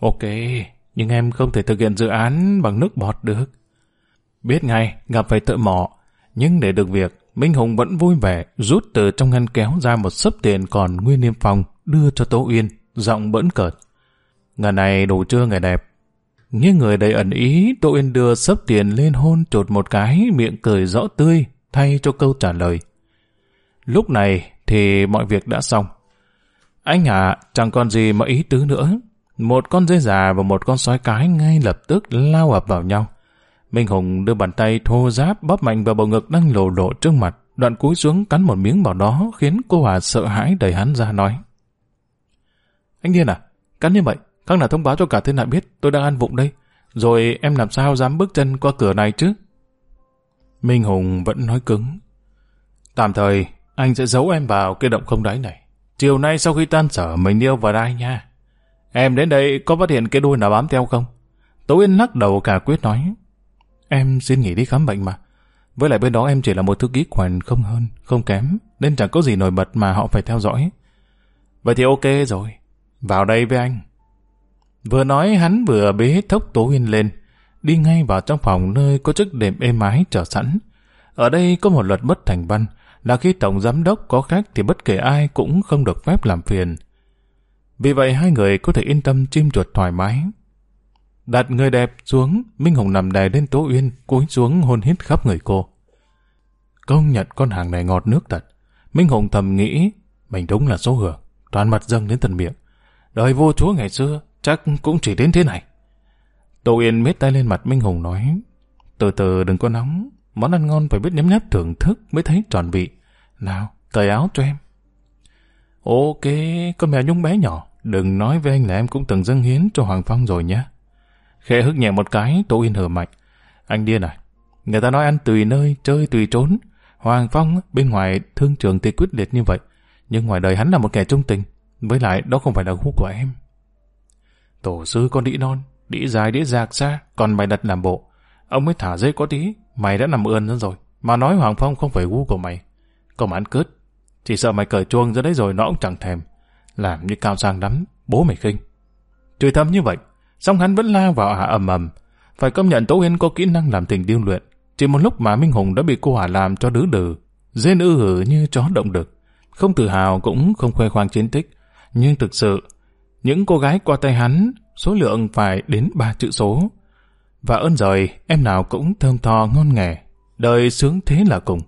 Ok, nhưng em không thể thực hiện dự án bằng nước bọt được. Biết ngay, gặp phải thợ mỏ. Nhưng để được việc, Minh Hùng vẫn vui vẻ rút từ trong ngăn kéo ra một sấp tiền còn nguyên niêm phòng đưa cho Tố Uyên, giọng bỡn cợt. ngày này đủ chưa ngày đẹp? Như người đầy ẩn ý, Tô Uyên đưa sấp tiền lên hôn chột một cái, miệng cười rõ tươi, thay cho câu trả lời. Lúc này thì mọi việc đã xong. Anh hả chẳng còn gì mà ý tứ nữa. Một con dê già và một con sói cái ngay lập tức lao ập vào nhau. Minh Hùng đưa bàn tay thô giáp bóp mạnh vào bầu ngực đang lồ lộ trước mặt, đoạn cúi xuống cắn một miếng vào đó khiến cô Hòa sợ hãi đẩy hắn ra nói. Anh điên à? Cắn như vậy, các nào thông báo cho cả thiên hạ biết tôi đang ăn vụng đây. Rồi em làm sao dám bước chân qua cửa này chứ? Minh Hùng vẫn nói cứng. Tạm thời, anh sẽ giấu em vào cái động không đáy này. Chiều nay sau khi tan sở mình yêu vào đây nha. Em đến đây có phát hiện cái đuôi nào bám theo không? Tố Yên lắc đầu cả quyết nói. Em xin nghỉ đi khám bệnh mà. Với lại bên đó em chỉ là một thư ký quản không hơn, không kém, nên chẳng có gì nổi bật mà họ phải theo dõi. Vậy thì ok rồi, vào đây với anh. Vừa nói hắn vừa bế thốc Tố uyên lên, đi ngay vào trong phòng nơi có chiếc đệm êm ái chờ sẵn. Ở đây có một luật bất thành văn, là khi tổng giám đốc có khách thì bất kể ai cũng không được phép làm phiền. Vì vậy hai người có thể yên tâm chim chuột thoải mái. Đặt người đẹp xuống, Minh Hùng nằm đè lên Tố Uyên, cúi xuống hôn hít khắp người cô. Công nhận con hàng này ngọt nước thật. Minh Hùng thầm nghĩ, mình đúng là số hưởng, toàn mặt dâng đến tận miệng. Đời vô chúa ngày xưa, chắc cũng chỉ đến thế này. Tô Uyên mết tay lên mặt Minh Hùng nói, từ từ đừng có nóng, món ăn ngon phải biết nhấm nháp thưởng thức mới thấy tròn vị. Nào, cởi áo cho em. Ok, con mèo nhung bé nhỏ, đừng nói với anh là em cũng từng dâng hiến cho Hoàng Phong rồi nhé. Khẽ hức nhẹ một cái, Tô Yên hờ mạnh. Anh điên à? Người ta nói ăn tùy nơi, chơi tùy trốn. Hoàng Phong bên ngoài thương trường thì quyết liệt như vậy. Nhưng ngoài đời hắn là một kẻ trung tình. Với lại đó không phải là gu của em. Tổ sư con đĩ non, đĩ dài đĩ dạc ra còn mày đặt làm bộ. Ông mới thả dây có tí, mày đã nằm ươn ra rồi. Mà nói Hoàng Phong không phải gu của mày. Còn mà ăn cướp. Chỉ sợ mày cởi chuông ra đấy rồi nó cũng chẳng thèm. Làm như cao sang lắm, bố mày khinh. Chửi thâm như vậy, song hắn vẫn lao vào ả ầm ầm. Phải công nhận Tố Hiên có kỹ năng làm tình điêu luyện. Chỉ một lúc mà Minh Hùng đã bị cô ả làm cho đứ đừ. dên ư hử như chó động đực. Không tự hào cũng không khoe khoang chiến tích. Nhưng thực sự, những cô gái qua tay hắn, số lượng phải đến ba chữ số. Và ơn rời, em nào cũng thơm tho ngon nghè. Đời sướng thế là cùng.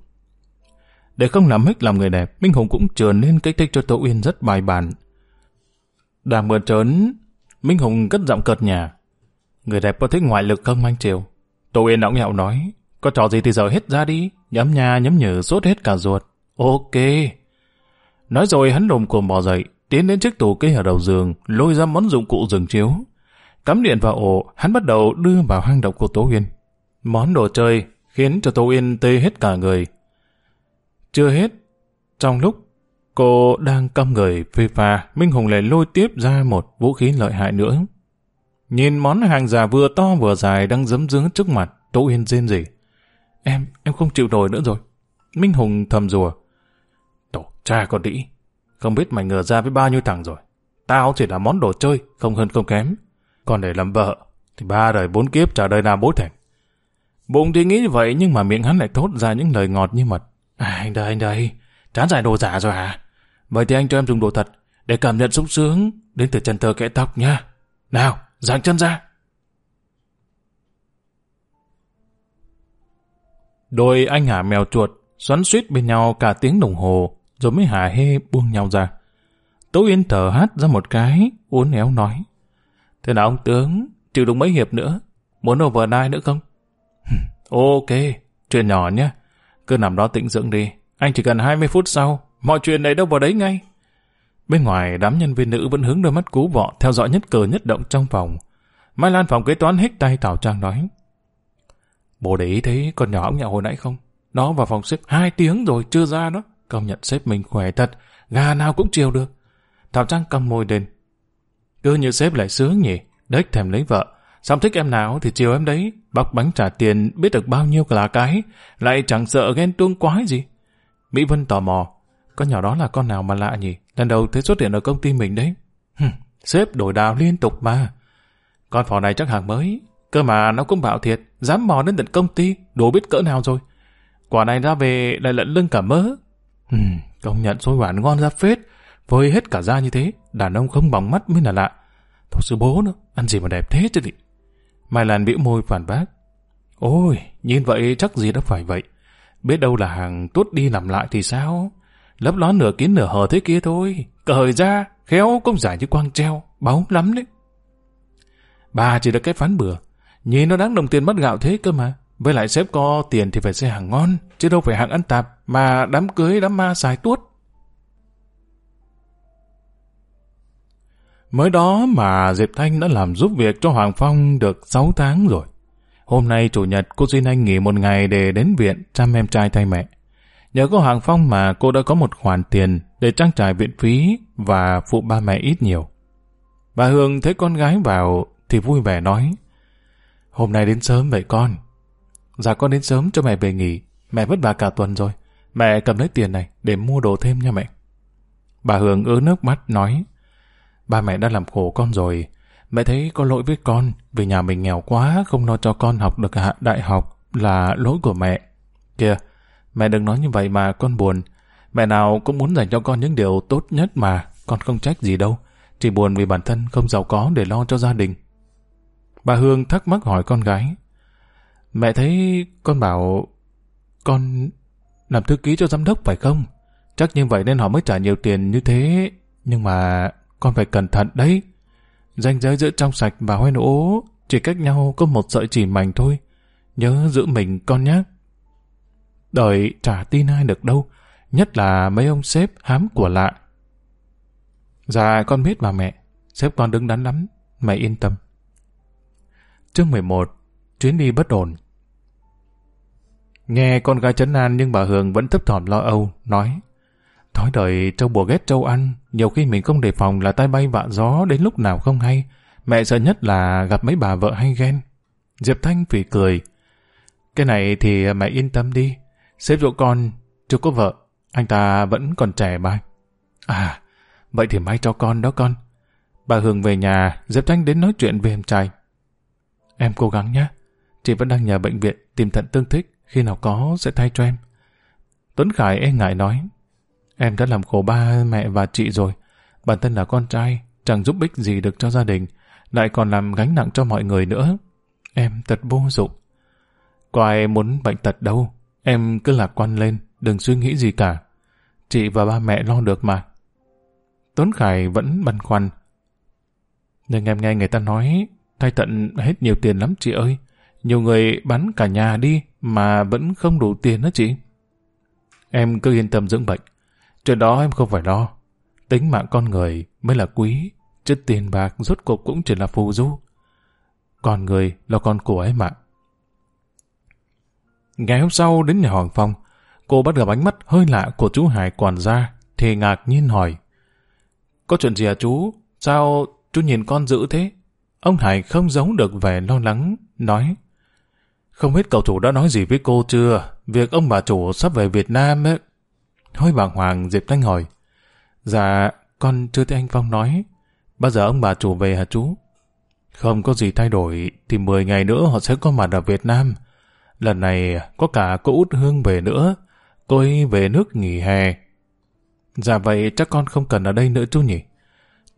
Để không làm hích làm người đẹp, Minh Hùng cũng trườn lên kích thích cho tô Uyên rất bài bản. Đàm mượn trớn, Minh Hùng cất giọng cợt nhà. Người đẹp có thích ngoại lực không anh Triều? Tô uyên nõng nhạo nói, có trò gì thì giờ hết ra đi, nhắm nhà nhắm nhử suốt hết cả ruột. Ok. Nói rồi hắn lồm cồm bò dậy, tiến đến chiếc tủ cây ở đầu giường, lôi ra món dụng cụ giường chiếu. Cắm điện vào ổ, hắn bắt đầu đưa vào hang động của Tố Uyên. Món đồ chơi khiến cho Tố Uyên tê hết cả người. Chưa hết, trong lúc Cô đang căm người phê pha, Minh Hùng lại lôi tiếp ra một vũ khí lợi hại nữa. Nhìn món hàng già vừa to vừa dài đang dấm dướng trước mặt, Tố Uyên rên rỉ. Em, em không chịu nổi nữa rồi. Minh Hùng thầm rùa. Tổ cha con đĩ, không biết mày ngờ ra với bao nhiêu thằng rồi. Tao chỉ là món đồ chơi, không hơn không kém. Còn để làm vợ, thì ba đời bốn kiếp trả đời nào bối thành. Bụng thì nghĩ như vậy nhưng mà miệng hắn lại thốt ra những lời ngọt như mật. À, anh đây, anh đây, chán giải đồ giả rồi hả? Vậy thì anh cho em dùng đồ thật, để cảm nhận sung sướng đến từ chân tơ kẽ tóc nha. Nào, giang chân ra. Đôi anh hả mèo chuột xoắn suýt bên nhau cả tiếng đồng hồ rồi mới hả hê buông nhau ra. Tố Yên thở hát ra một cái, uốn éo nói. Thế nào ông tướng, chịu được mấy hiệp nữa? Muốn overnight nữa không? ok, chuyện nhỏ nhé. Cứ nằm đó tĩnh dưỡng đi. Anh chỉ cần 20 phút sau, mọi chuyện này đâu vào đấy ngay. Bên ngoài, đám nhân viên nữ vẫn hướng đôi mắt cú vọ theo dõi nhất cờ nhất động trong phòng. Mai Lan phòng kế toán hết tay Thảo Trang nói. Bố để ý thấy con nhỏ ông nhà hồi nãy không? Nó vào phòng xếp hai tiếng rồi chưa ra đó. Công nhận sếp mình khỏe thật, gà nào cũng chiều được. Thảo Trang cầm môi lên. Cứ như sếp lại sướng nhỉ, đếch thèm lấy vợ. Xong thích em nào thì chiều em đấy, bóc bánh trả tiền biết được bao nhiêu là cái, lại chẳng sợ ghen tuông quái gì. Mỹ Vân tò mò, con nhỏ đó là con nào mà lạ nhỉ? Lần đầu thấy xuất hiện ở công ty mình đấy. Hừm, sếp đổi đào liên tục mà. Con phò này chắc hàng mới, cơ mà nó cũng bạo thiệt, dám mò đến tận công ty, đồ biết cỡ nào rồi. Quả này ra về lại lận lưng cả mớ. Ừ, công nhận xôi hoản ngon ra phết, với hết cả da như thế, đàn ông không bỏng mắt mới là lạ. Thôi sư bố nữa, ăn gì mà đẹp thế chứ gì. Mai Lan bĩu môi phản bác. Ôi, nhìn vậy chắc gì đã phải vậy. Biết đâu là hàng tuốt đi làm lại thì sao? Lấp ló nửa kín nửa hờ thế kia thôi. Cởi ra, khéo cũng giải như quang treo, báu lắm đấy. Bà chỉ được cái phán bừa. Nhìn nó đáng đồng tiền mất gạo thế cơ mà. Với lại sếp có tiền thì phải xe hàng ngon, chứ đâu phải hàng ăn tạp, mà đám cưới đám ma xài tuốt. Mới đó mà Diệp Thanh đã làm giúp việc cho Hoàng Phong được 6 tháng rồi. Hôm nay chủ nhật cô Duyên Anh nghỉ một ngày để đến viện chăm em trai thay mẹ. Nhờ có Hoàng Phong mà cô đã có một khoản tiền để trang trải viện phí và phụ ba mẹ ít nhiều. Bà Hương thấy con gái vào thì vui vẻ nói Hôm nay đến sớm vậy con. Dạ con đến sớm cho mẹ về nghỉ. Mẹ vất vả cả tuần rồi. Mẹ cầm lấy tiền này để mua đồ thêm nha mẹ. Bà Hương ứa nước mắt nói Ba mẹ đã làm khổ con rồi. Mẹ thấy có lỗi với con vì nhà mình nghèo quá không lo cho con học được hạ đại học là lỗi của mẹ. Kìa, mẹ đừng nói như vậy mà con buồn. Mẹ nào cũng muốn dành cho con những điều tốt nhất mà, con không trách gì đâu. Chỉ buồn vì bản thân không giàu có để lo cho gia đình. Bà Hương thắc mắc hỏi con gái. Mẹ thấy con bảo con làm thư ký cho giám đốc phải không? Chắc như vậy nên họ mới trả nhiều tiền như thế. Nhưng mà con phải cẩn thận đấy. Danh giới giữa trong sạch và hoen ố chỉ cách nhau có một sợi chỉ mảnh thôi. Nhớ giữ mình con nhé. Đời trả tin ai được đâu, nhất là mấy ông sếp hám của lạ. Dạ con biết mà mẹ, sếp con đứng đắn lắm, mẹ yên tâm. Chương 11 Chuyến đi bất ổn Nghe con gái chấn an nhưng bà Hương vẫn thấp thỏm lo âu, nói Thói đời trâu bùa ghét trâu ăn, nhiều khi mình không đề phòng là tai bay vạ gió đến lúc nào không hay. Mẹ sợ nhất là gặp mấy bà vợ hay ghen. Diệp Thanh phỉ cười. Cái này thì mẹ yên tâm đi. Sếp dỗ con, chưa có vợ, anh ta vẫn còn trẻ mà. À, vậy thì may cho con đó con. Bà Hương về nhà, Diệp Thanh đến nói chuyện về em trai. Em cố gắng nhé. Chị vẫn đang nhờ bệnh viện tìm thận tương thích, khi nào có sẽ thay cho em. Tuấn Khải e ngại nói. Em đã làm khổ ba mẹ và chị rồi. Bản thân là con trai, chẳng giúp ích gì được cho gia đình, lại còn làm gánh nặng cho mọi người nữa. Em thật vô dụng. Có ai muốn bệnh tật đâu. Em cứ lạc quan lên, đừng suy nghĩ gì cả. Chị và ba mẹ lo được mà. Tuấn Khải vẫn băn khoăn. Nhưng em nghe người ta nói, thay tận hết nhiều tiền lắm chị ơi. Nhiều người bán cả nhà đi mà vẫn không đủ tiền đó chị. Em cứ yên tâm dưỡng bệnh. Chuyện đó em không phải lo. Tính mạng con người mới là quý, chứ tiền bạc rốt cuộc cũng chỉ là phù du. còn người là con của em ạ. Ngày hôm sau đến nhà Hoàng Phong, cô bắt gặp ánh mắt hơi lạ của chú Hải quản gia, thì ngạc nhiên hỏi. Có chuyện gì à chú? Sao chú nhìn con dữ thế? Ông Hải không giấu được vẻ lo lắng, nói. Không biết cậu chủ đã nói gì với cô chưa? Việc ông bà chủ sắp về Việt Nam ấy, Hơi bàng hoàng Diệp Thanh hỏi. Dạ, con chưa thấy anh Phong nói. Bao giờ ông bà chủ về hả chú? Không có gì thay đổi, thì 10 ngày nữa họ sẽ có mặt ở Việt Nam. Lần này có cả cô út Hương về nữa. Cô ấy về nước nghỉ hè. Dạ vậy chắc con không cần ở đây nữa chú nhỉ?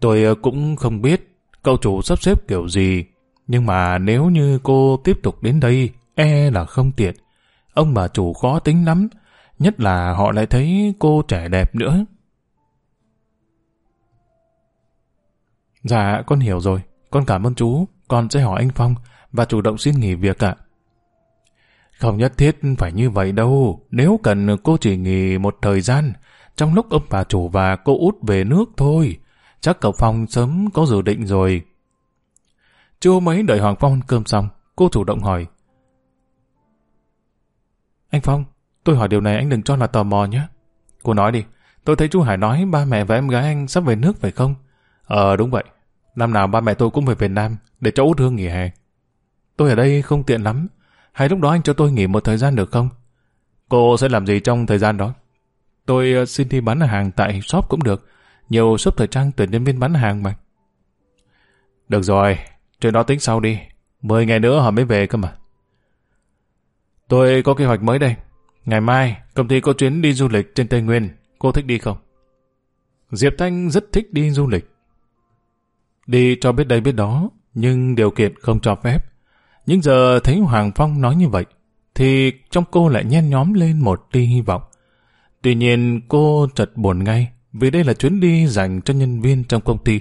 Tôi ờ, cũng không biết cậu chủ sắp xếp kiểu gì, nhưng mà nếu như cô tiếp tục đến đây, e là không tiện. Ông bà chủ khó tính lắm, nhất là họ lại thấy cô trẻ đẹp nữa. Dạ, con hiểu rồi. Con cảm ơn chú. Con sẽ hỏi anh Phong và chủ động xin nghỉ việc ạ. Không nhất thiết phải như vậy đâu. Nếu cần cô chỉ nghỉ một thời gian, trong lúc ông bà chủ và cô út về nước thôi. Chắc cậu Phong sớm có dự định rồi. Chưa mấy đợi Hoàng Phong ăn cơm xong, cô chủ động hỏi. Anh Phong, tôi hỏi điều này anh đừng cho là tò mò nhé. Cô nói đi, tôi thấy chú Hải nói ba mẹ và em gái anh sắp về nước phải không? Ờ đúng vậy, năm nào ba mẹ tôi cũng về Việt Nam để cho út hương nghỉ hè. Tôi ở đây không tiện lắm, hay lúc đó anh cho tôi nghỉ một thời gian được không? Cô sẽ làm gì trong thời gian đó? Tôi ờ, xin đi bán hàng tại shop cũng được. Nhiều shop thời trang tuyển nhân viên bán hàng mà. Được rồi, chuyện đó tính sau đi. Mười ngày nữa họ mới về cơ mà. Tôi có kế hoạch mới đây. Ngày mai, công ty có chuyến đi du lịch trên Tây Nguyên. Cô thích đi không? Diệp Thanh rất thích đi du lịch. Đi cho biết đây biết đó, nhưng điều kiện không cho phép. Nhưng giờ thấy Hoàng Phong nói như vậy, thì trong cô lại nhen nhóm lên một tia hy vọng. Tuy nhiên cô chợt buồn ngay, vì đây là chuyến đi dành cho nhân viên trong công ty.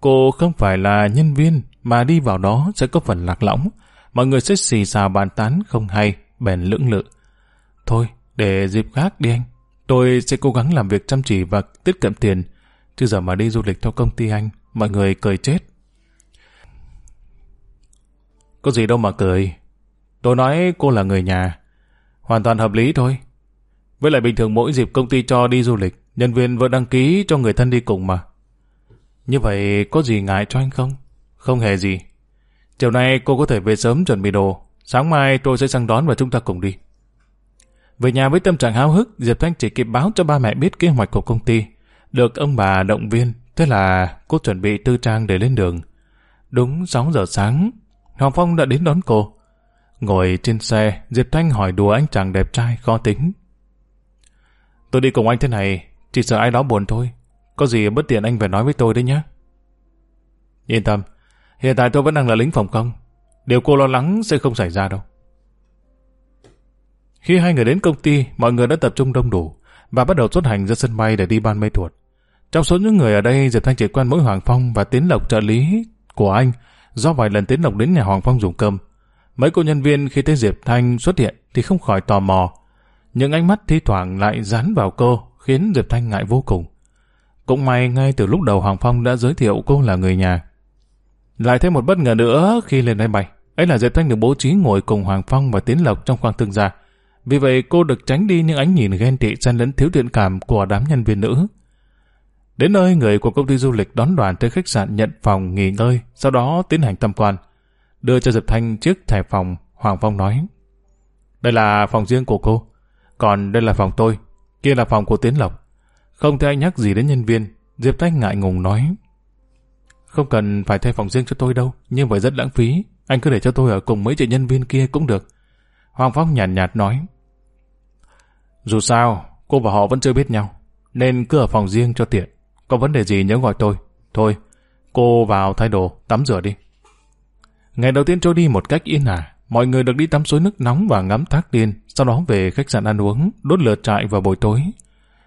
Cô không phải là nhân viên, mà đi vào đó sẽ có phần lạc lõng. Mọi người sẽ xì xào bàn tán không hay, bèn lưỡng lự. Thôi, để dịp khác đi anh. Tôi sẽ cố gắng làm việc chăm chỉ và tiết kiệm tiền. Chứ giờ mà đi du lịch theo công ty anh, mọi người cười chết. Có gì đâu mà cười. Tôi nói cô là người nhà. Hoàn toàn hợp lý thôi. Với lại bình thường mỗi dịp công ty cho đi du lịch, nhân viên vẫn đăng ký cho người thân đi cùng mà. Như vậy có gì ngại cho anh không? Không hề gì. Chiều nay cô có thể về sớm chuẩn bị đồ. Sáng mai tôi sẽ sang đón và chúng ta cùng đi. Về nhà với tâm trạng háo hức, Diệp Thanh chỉ kịp báo cho ba mẹ biết kế hoạch của công ty. Được ông bà động viên, thế là cô chuẩn bị tư trang để lên đường. Đúng 6 giờ sáng, Hoàng Phong đã đến đón cô. Ngồi trên xe, Diệp Thanh hỏi đùa anh chàng đẹp trai khó tính. Tôi đi cùng anh thế này, chỉ sợ ai đó buồn thôi. Có gì bất tiện anh phải nói với tôi đấy nhé. Yên tâm, hiện tại tôi vẫn đang là lính phòng công. Điều cô lo lắng sẽ không xảy ra đâu. Khi hai người đến công ty, mọi người đã tập trung đông đủ và bắt đầu xuất hành ra sân bay để đi ban mê thuột. Trong số những người ở đây, Diệp Thanh chỉ quen mỗi Hoàng Phong và Tiến Lộc trợ lý của anh do vài lần Tiến Lộc đến nhà Hoàng Phong dùng cơm. Mấy cô nhân viên khi thấy Diệp Thanh xuất hiện thì không khỏi tò mò. Những ánh mắt thi thoảng lại dán vào cô khiến Diệp Thanh ngại vô cùng. Cũng may ngay từ lúc đầu Hoàng Phong đã giới thiệu cô là người nhà. Lại thêm một bất ngờ nữa khi lên máy bay. Ấy là Diệp Thanh được bố trí ngồi cùng Hoàng Phong và Tiến Lộc trong khoang thương gia. Vì vậy cô được tránh đi những ánh nhìn ghen tị xen lẫn thiếu thiện cảm của đám nhân viên nữ. Đến nơi, người của công ty du lịch đón đoàn tới khách sạn nhận phòng nghỉ ngơi, sau đó tiến hành tham quan. Đưa cho Diệp Thanh chiếc thẻ phòng, Hoàng Phong nói. Đây là phòng riêng của cô, còn đây là phòng tôi, kia là phòng của Tiến Lộc. Không thấy anh nhắc gì đến nhân viên, Diệp Thanh ngại ngùng nói. Không cần phải thuê phòng riêng cho tôi đâu, nhưng vậy rất lãng phí. Anh cứ để cho tôi ở cùng mấy chị nhân viên kia cũng được. Hoàng Phong nhàn nhạt, nhạt nói. Dù sao, cô và họ vẫn chưa biết nhau, nên cứ ở phòng riêng cho tiện. Có vấn đề gì nhớ gọi tôi. Thôi, cô vào thay đồ, tắm rửa đi. Ngày đầu tiên trôi đi một cách yên ả, mọi người được đi tắm suối nước nóng và ngắm thác tiên, sau đó về khách sạn ăn uống, đốt lửa trại vào buổi tối.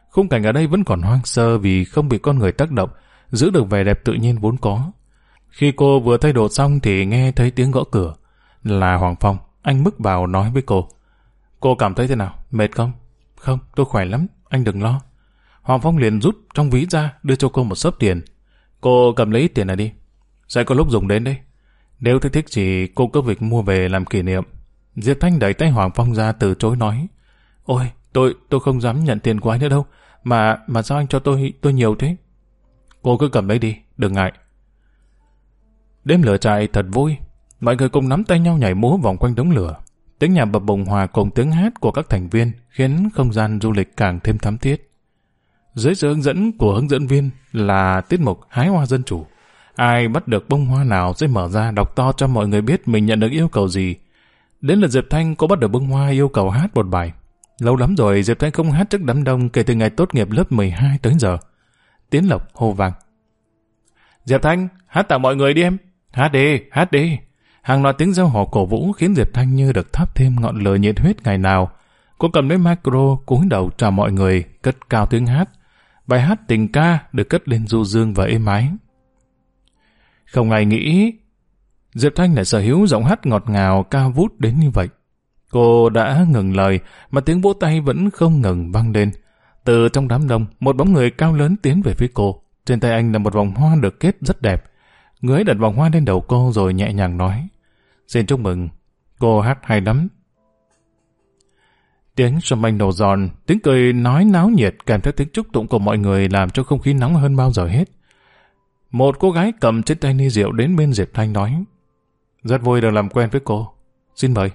Khung cảnh ở đây vẫn còn hoang sơ vì không bị con người tác động, giữ được vẻ đẹp tự nhiên vốn có. Khi cô vừa thay đồ xong thì nghe thấy tiếng gõ cửa. Là Hoàng Phong, anh bước vào nói với cô. Cô cảm thấy thế nào? Mệt không? Không, tôi khỏe lắm, anh đừng lo. Hoàng Phong liền rút trong ví ra, đưa cho cô một sớp tiền. Cô cầm lấy ít tiền này đi. Sẽ có lúc dùng đến đấy. Nếu thấy thích gì, cô cứ việc mua về làm kỷ niệm. Diệp Thanh đẩy tay Hoàng Phong ra từ chối nói. Ôi, tôi tôi không dám nhận tiền của anh nữa đâu. Mà mà sao anh cho tôi tôi nhiều thế? Cô cứ cầm lấy đi, đừng ngại. Đêm lửa trại thật vui. Mọi người cùng nắm tay nhau nhảy múa vòng quanh đống lửa. Tiếng nhạc bập bùng hòa cùng tiếng hát của các thành viên khiến không gian du lịch càng thêm thắm thiết. Dưới sự hướng dẫn của hướng dẫn viên là tiết mục hái hoa dân chủ. Ai bắt được bông hoa nào sẽ mở ra đọc to cho mọi người biết mình nhận được yêu cầu gì. Đến lượt Diệp Thanh có bắt được bông hoa yêu cầu hát một bài. Lâu lắm rồi Diệp Thanh không hát trước đám đông kể từ ngày tốt nghiệp lớp 12 tới giờ. Tiến Lộc hô vang. Diệp Thanh, hát tặng mọi người đi em. Hát đi, hát đi. Hàng loạt tiếng gieo hò cổ vũ khiến Diệp Thanh như được thắp thêm ngọn lửa nhiệt huyết ngày nào. Cô cầm lấy micro, cúi đầu chào mọi người, cất cao tiếng hát. Bài hát tình ca được cất lên du dương và êm ái. Không ai nghĩ Diệp Thanh lại sở hữu giọng hát ngọt ngào cao vút đến như vậy. Cô đã ngừng lời mà tiếng vỗ tay vẫn không ngừng vang lên. Từ trong đám đông, một bóng người cao lớn tiến về phía cô. Trên tay anh là một vòng hoa được kết rất đẹp. Người ấy đặt vòng hoa lên đầu cô rồi nhẹ nhàng nói. Xin chúc mừng, cô hát hay lắm. Tiếng sầm anh nổ giòn, tiếng cười nói náo nhiệt kèm theo tiếng chúc tụng của mọi người làm cho không khí nóng hơn bao giờ hết. Một cô gái cầm trên tay ni rượu đến bên Diệp Thanh nói. Rất vui được làm quen với cô. Xin mời.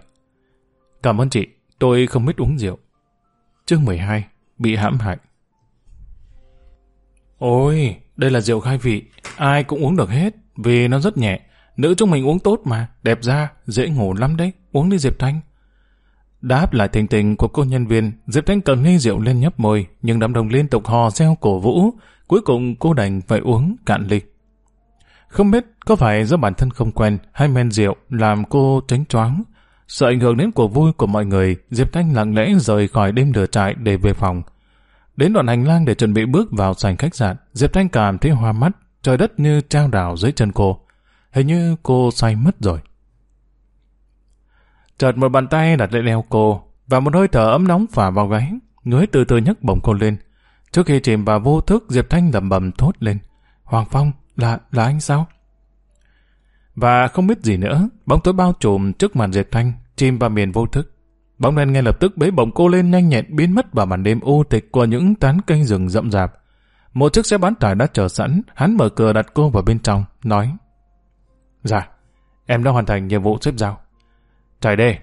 Cảm ơn chị, tôi không biết uống rượu. Chương 12, bị hãm hại. Ôi, đây là rượu khai vị, ai cũng uống được hết, vì nó rất nhẹ. Nữ chúng mình uống tốt mà, đẹp da, dễ ngủ lắm đấy, uống đi Diệp Thanh. Đáp lại tình tình của cô nhân viên, Diệp Thanh cầm ly rượu lên nhấp môi, nhưng đám đồng liên tục hò reo cổ vũ, cuối cùng cô đành phải uống cạn ly. Không biết có phải do bản thân không quen hay men rượu làm cô tránh choáng. Sợ ảnh hưởng đến cuộc vui của mọi người, Diệp Thanh lặng lẽ rời khỏi đêm lửa trại để về phòng. Đến đoạn hành lang để chuẩn bị bước vào sảnh khách sạn, Diệp Thanh cảm thấy hoa mắt, trời đất như trao đảo dưới chân cô. Hình như cô say mất rồi. Chợt một bàn tay đặt lên eo cô, và một hơi thở ấm nóng phả vào gáy, người từ từ nhấc bổng cô lên. Trước khi chìm vào vô thức, Diệp Thanh lẩm bẩm thốt lên. Hoàng Phong, là, là anh sao? Và không biết gì nữa, bóng tối bao trùm trước màn diệt Thanh, chim vào miền vô thức. Bóng đen ngay lập tức bế bổng cô lên nhanh nhẹn biến mất vào màn đêm u tịch của những tán cây rừng rậm rạp. Một chiếc xe bán tải đã chờ sẵn, hắn mở cửa đặt cô vào bên trong, nói Dạ, em đã hoàn thành nhiệm vụ xếp giao. Trải đê.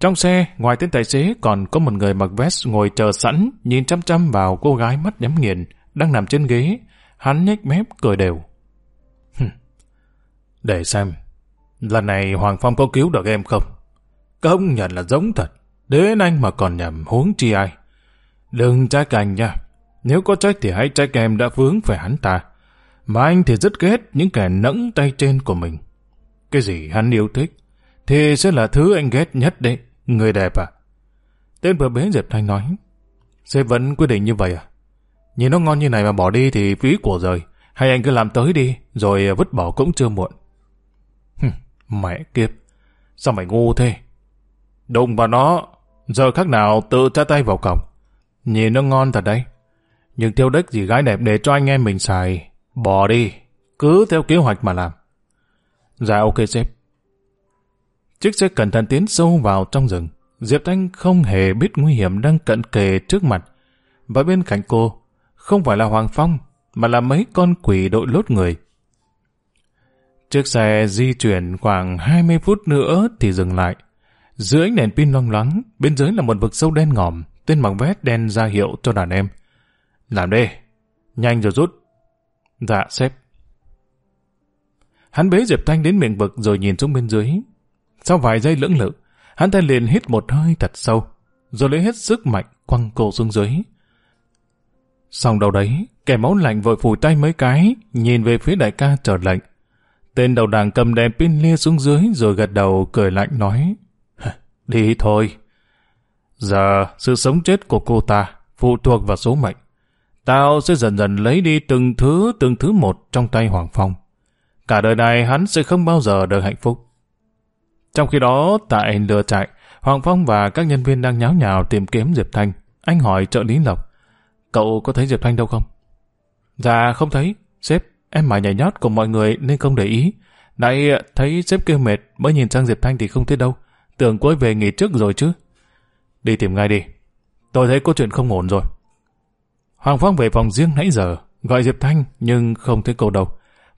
Trong xe, ngoài tên tài xế còn có một người mặc vest ngồi chờ sẵn, nhìn chăm chăm vào cô gái mắt nhắm nghiền, đang nằm trên ghế. Hắn nhếch mép cười đều. Để xem, lần này Hoàng Phong có cứu được em không? Công nhận là giống thật, đến anh mà còn nhầm huống chi ai. Đừng trách anh nha, nếu có trách thì hãy trách em đã vướng phải hắn ta. Mà anh thì rất ghét những kẻ nẫng tay trên của mình. Cái gì hắn yêu thích, thì sẽ là thứ anh ghét nhất đấy, người đẹp à? Tên vừa bế Diệp Thanh nói, sẽ vẫn quyết định như vậy à? Nhìn nó ngon như này mà bỏ đi thì phí của rời. Hay anh cứ làm tới đi, rồi vứt bỏ cũng chưa muộn mẹ kiếp, sao mày ngu thế? Đụng vào nó, giờ khác nào tự tra tay vào cổng. Nhìn nó ngon thật đấy. Nhưng theo đếch gì gái đẹp để cho anh em mình xài. Bỏ đi, cứ theo kế hoạch mà làm. Dạ ok sếp. Chiếc xe cẩn thận tiến sâu vào trong rừng. Diệp Thanh không hề biết nguy hiểm đang cận kề trước mặt. Và bên cạnh cô, không phải là Hoàng Phong, mà là mấy con quỷ đội lốt người. Chiếc xe di chuyển khoảng 20 phút nữa thì dừng lại. Dưới ánh đèn pin long loáng, bên dưới là một vực sâu đen ngòm, tên bằng vét đen ra hiệu cho đàn em. Làm đi, nhanh rồi rút. Dạ, sếp. Hắn bế Diệp Thanh đến miệng vực rồi nhìn xuống bên dưới. Sau vài giây lưỡng lự, hắn ta liền hít một hơi thật sâu, rồi lấy hết sức mạnh quăng cổ xuống dưới. Xong đầu đấy, kẻ máu lạnh vội phủi tay mấy cái, nhìn về phía đại ca chờ lệnh. Tên đầu đảng cầm đèn pin lia xuống dưới rồi gật đầu cười lạnh nói. Đi thôi. Giờ, sự sống chết của cô ta phụ thuộc vào số mệnh. Tao sẽ dần dần lấy đi từng thứ từng thứ một trong tay Hoàng Phong. Cả đời này hắn sẽ không bao giờ được hạnh phúc. Trong khi đó, tại lừa trại, Hoàng Phong và các nhân viên đang nháo nhào tìm kiếm Diệp Thanh. Anh hỏi trợ lý Lộc. Cậu có thấy Diệp Thanh đâu không? Dạ không thấy. Sếp, em mà nhảy nhót cùng mọi người nên không để ý. Nãy thấy sếp kêu mệt mới nhìn sang Diệp Thanh thì không thấy đâu. Tưởng cô ấy về nghỉ trước rồi chứ. Đi tìm ngay đi. Tôi thấy có chuyện không ổn rồi. Hoàng Phong về phòng riêng nãy giờ, gọi Diệp Thanh nhưng không thấy cô đâu.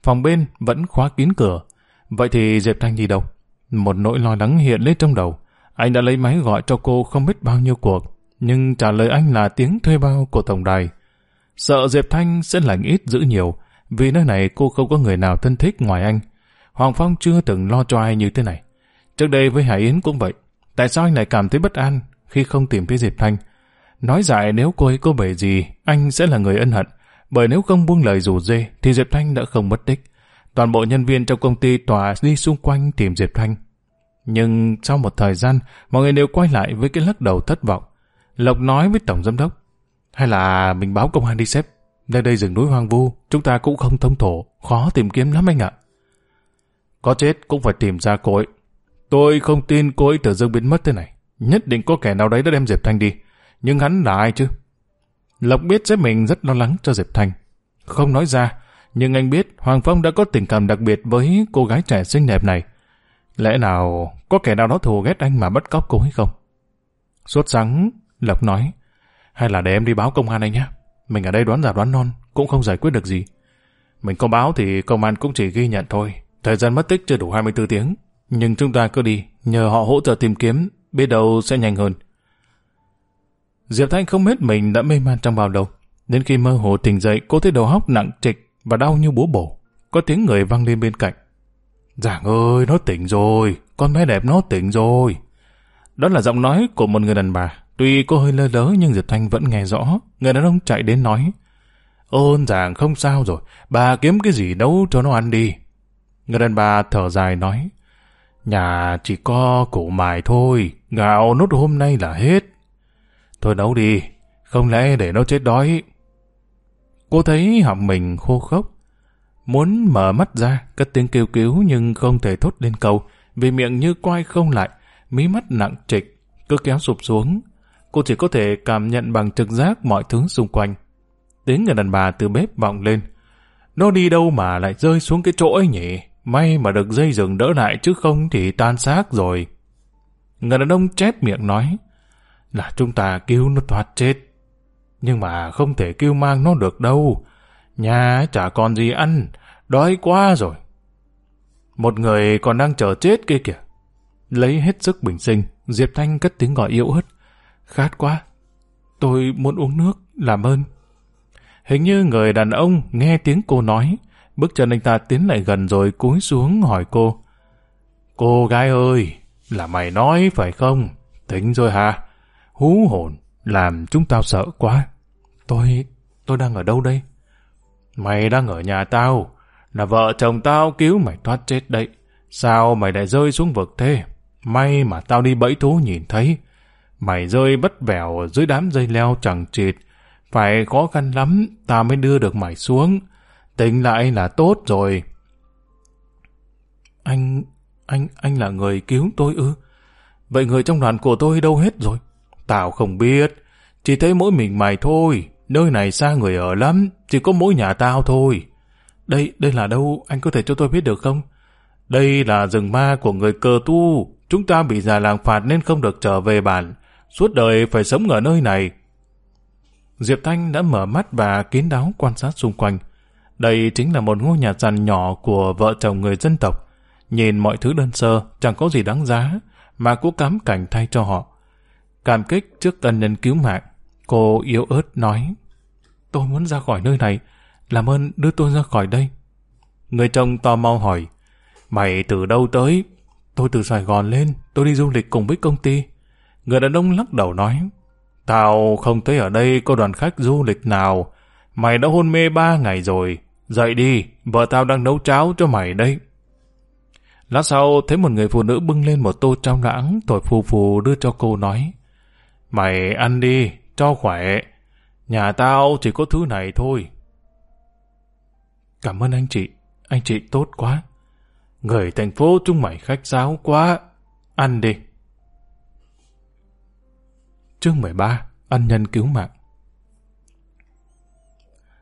Phòng bên vẫn khóa kín cửa. Vậy thì Diệp Thanh đi đâu? Một nỗi lo lắng hiện lên trong đầu. Anh đã lấy máy gọi cho cô không biết bao nhiêu cuộc nhưng trả lời anh là tiếng thuê bao của tổng đài. Sợ Diệp Thanh sẽ lành ít giữ nhiều, vì nơi này cô không có người nào thân thích ngoài anh. Hoàng Phong chưa từng lo cho ai như thế này. Trước đây với Hải Yến cũng vậy. Tại sao anh lại cảm thấy bất an khi không tìm thấy Diệp Thanh. Nói dại nếu cô ấy có bể gì, anh sẽ là người ân hận. Bởi nếu không buông lời rủ dê, thì Diệp Thanh đã không mất tích. Toàn bộ nhân viên trong công ty tòa đi xung quanh tìm Diệp Thanh. Nhưng sau một thời gian, mọi người đều quay lại với cái lắc đầu thất vọng. Lộc nói với Tổng Giám Đốc, hay là mình báo công an đi xếp. Nơi đây rừng núi hoang vu, chúng ta cũng không thông thổ, khó tìm kiếm lắm anh ạ. Có chết cũng phải tìm ra cô ấy. Tôi không tin cô ấy tự dưng biến mất thế này. Nhất định có kẻ nào đấy đã đem Diệp Thanh đi. Nhưng hắn là ai chứ? Lộc biết sẽ mình rất lo lắng cho Diệp Thanh. Không nói ra, nhưng anh biết Hoàng Phong đã có tình cảm đặc biệt với cô gái trẻ xinh đẹp này. Lẽ nào có kẻ nào đó thù ghét anh mà bắt cóc cô ấy không? Suốt sáng, Lộc nói, hay là để em đi báo công an anh nhé. Mình ở đây đoán giả đoán non, cũng không giải quyết được gì. Mình có báo thì công an cũng chỉ ghi nhận thôi. Thời gian mất tích chưa đủ 24 tiếng. Nhưng chúng ta cứ đi, nhờ họ hỗ trợ tìm kiếm, biết đâu sẽ nhanh hơn. Diệp Thanh không biết mình đã mê man trong bao lâu. Đến khi mơ hồ tỉnh dậy, cô thấy đầu hóc nặng trịch và đau như búa bổ. Có tiếng người vang lên bên cạnh. Giảng ơi, nó tỉnh rồi, con bé đẹp nó tỉnh rồi. Đó là giọng nói của một người đàn bà. Tuy cô hơi lơ lớ nhưng Diệp Thanh vẫn nghe rõ. Người đàn ông chạy đến nói. Ôn giảng không sao rồi, bà kiếm cái gì nấu cho nó ăn đi. Người đàn bà thở dài nói. Nhà chỉ có củ mài thôi, gạo nốt hôm nay là hết. Thôi nấu đi, không lẽ để nó chết đói. Cô thấy họng mình khô khốc. Muốn mở mắt ra, cất tiếng kêu cứu nhưng không thể thốt lên câu, vì miệng như quay không lại, mí mắt nặng trịch, cứ kéo sụp xuống. Cô chỉ có thể cảm nhận bằng trực giác mọi thứ xung quanh. Tiếng người đàn bà từ bếp vọng lên. Nó đi đâu mà lại rơi xuống cái chỗ ấy nhỉ? May mà được dây rừng đỡ lại chứ không thì tan xác rồi. Người đàn ông chép miệng nói là chúng ta cứu nó thoát chết. Nhưng mà không thể kêu mang nó được đâu. Nhà chả còn gì ăn, đói quá rồi. Một người còn đang chờ chết kia kìa. Lấy hết sức bình sinh, Diệp Thanh cất tiếng gọi yếu ớt. Khát quá. Tôi muốn uống nước, làm ơn. Hình như người đàn ông nghe tiếng cô nói, bước chân anh ta tiến lại gần rồi cúi xuống hỏi cô. Cô gái ơi, là mày nói phải không? Tính rồi hả? Hú hồn, làm chúng tao sợ quá. Tôi, tôi đang ở đâu đây? Mày đang ở nhà tao, là vợ chồng tao cứu mày thoát chết đấy. Sao mày lại rơi xuống vực thế? May mà tao đi bẫy thú nhìn thấy. Mày rơi bất vẻo dưới đám dây leo chẳng chịt. Phải khó khăn lắm, ta mới đưa được mày xuống. Tính lại là tốt rồi. Anh, anh, anh là người cứu tôi ư? Vậy người trong đoàn của tôi đâu hết rồi? Tao không biết, chỉ thấy mỗi mình mày thôi. Nơi này xa người ở lắm, chỉ có mỗi nhà tao thôi. Đây, đây là đâu, anh có thể cho tôi biết được không? Đây là rừng ma của người cờ tu. Chúng ta bị già làng phạt nên không được trở về bản. Suốt đời phải sống ở nơi này. Diệp Thanh đã mở mắt và kín đáo quan sát xung quanh. Đây chính là một ngôi nhà sàn nhỏ của vợ chồng người dân tộc. Nhìn mọi thứ đơn sơ, chẳng có gì đáng giá, mà cũng cám cảnh thay cho họ. Cảm kích trước ân nhân cứu mạng, cô yếu ớt nói, tôi muốn ra khỏi nơi này, làm ơn đưa tôi ra khỏi đây. Người chồng tò mò hỏi, mày từ đâu tới? Tôi từ Sài Gòn lên, tôi đi du lịch cùng với công ty. Người đàn ông lắc đầu nói, tao không thấy ở đây có đoàn khách du lịch nào, mày đã hôn mê ba ngày rồi, dậy đi, vợ tao đang nấu cháo cho mày đây. Lát sau, thấy một người phụ nữ bưng lên một tô trao lãng, thổi phù phù đưa cho cô nói, Mày ăn đi, cho khỏe. Nhà tao chỉ có thứ này thôi. Cảm ơn anh chị, anh chị tốt quá. Người thành phố chúng mày khách sáo quá. Ăn đi. Chương 13 Ân nhân cứu mạng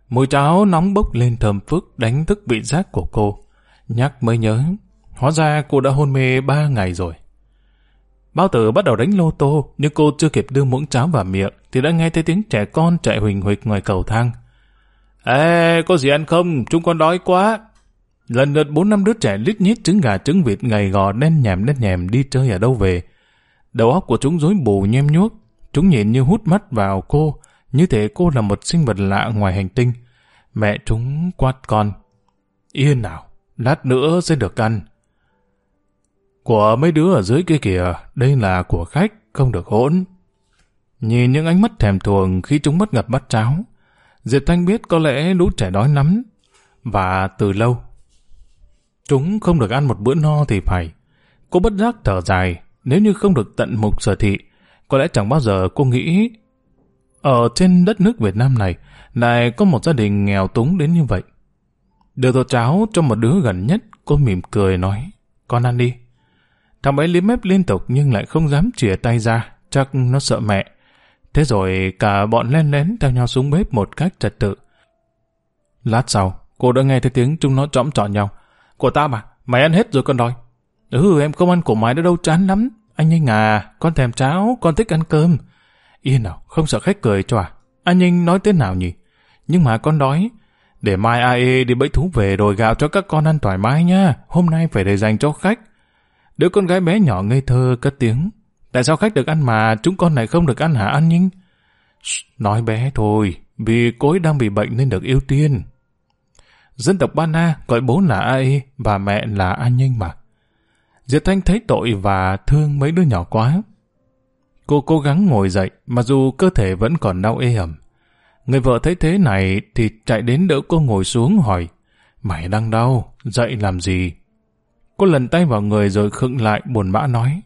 Mùi cháo nóng bốc lên thơm phức đánh thức vị giác của cô. Nhắc mới nhớ, hóa ra cô đã hôn mê ba ngày rồi. Bao tử bắt đầu đánh lô tô, nhưng cô chưa kịp đưa muỗng cháo vào miệng, thì đã nghe thấy tiếng trẻ con chạy huỳnh huỳnh ngoài cầu thang. Ê, có gì ăn không? Chúng con đói quá. Lần lượt bốn năm đứa trẻ lít nhít trứng gà trứng vịt ngày gò đen nhèm đen nhèm đi chơi ở đâu về. Đầu óc của chúng rối bù nhem nhuốc. Chúng nhìn như hút mắt vào cô, như thể cô là một sinh vật lạ ngoài hành tinh. Mẹ chúng quát con. Yên nào, lát nữa sẽ được ăn. Của mấy đứa ở dưới kia kìa, đây là của khách, không được hỗn. Nhìn những ánh mắt thèm thuồng khi chúng mất ngập bắt cháo, Diệp Thanh biết có lẽ lũ trẻ đói lắm, và từ lâu. Chúng không được ăn một bữa no thì phải. Cô bất giác thở dài, nếu như không được tận mục sở thị, có lẽ chẳng bao giờ cô nghĩ ở trên đất nước Việt Nam này lại có một gia đình nghèo túng đến như vậy. Đưa tô cháo cho một đứa gần nhất, cô mỉm cười nói, con ăn đi. Thằng bé liếm mép liên tục nhưng lại không dám chìa tay ra, chắc nó sợ mẹ. Thế rồi cả bọn len lén theo nhau xuống bếp một cách trật tự. Lát sau, cô đã nghe thấy tiếng chúng nó trõm trọn nhau. Của ta mà, mày ăn hết rồi con đòi. Ừ, em không ăn của mày đã đâu chán lắm. Anh Ninh à, con thèm cháo, con thích ăn cơm. Yên nào, không sợ khách cười cho à? Anh Ninh nói thế nào nhỉ? Nhưng mà con đói. Để mai AE đi bẫy thú về rồi gạo cho các con ăn thoải mái nha. Hôm nay phải để dành cho khách. Đứa con gái bé nhỏ ngây thơ cất tiếng. Tại sao khách được ăn mà chúng con lại không được ăn hả anh Ninh? Nói bé thôi, vì cối đang bị bệnh nên được ưu tiên. Dân tộc Ba Na gọi bố là AE và mẹ là An Ninh mà. Diệp Thanh thấy tội và thương mấy đứa nhỏ quá. Cô cố gắng ngồi dậy, mặc dù cơ thể vẫn còn đau ê ẩm. Người vợ thấy thế này thì chạy đến đỡ cô ngồi xuống hỏi, Mày đang đau, dậy làm gì? Cô lần tay vào người rồi khựng lại buồn bã nói,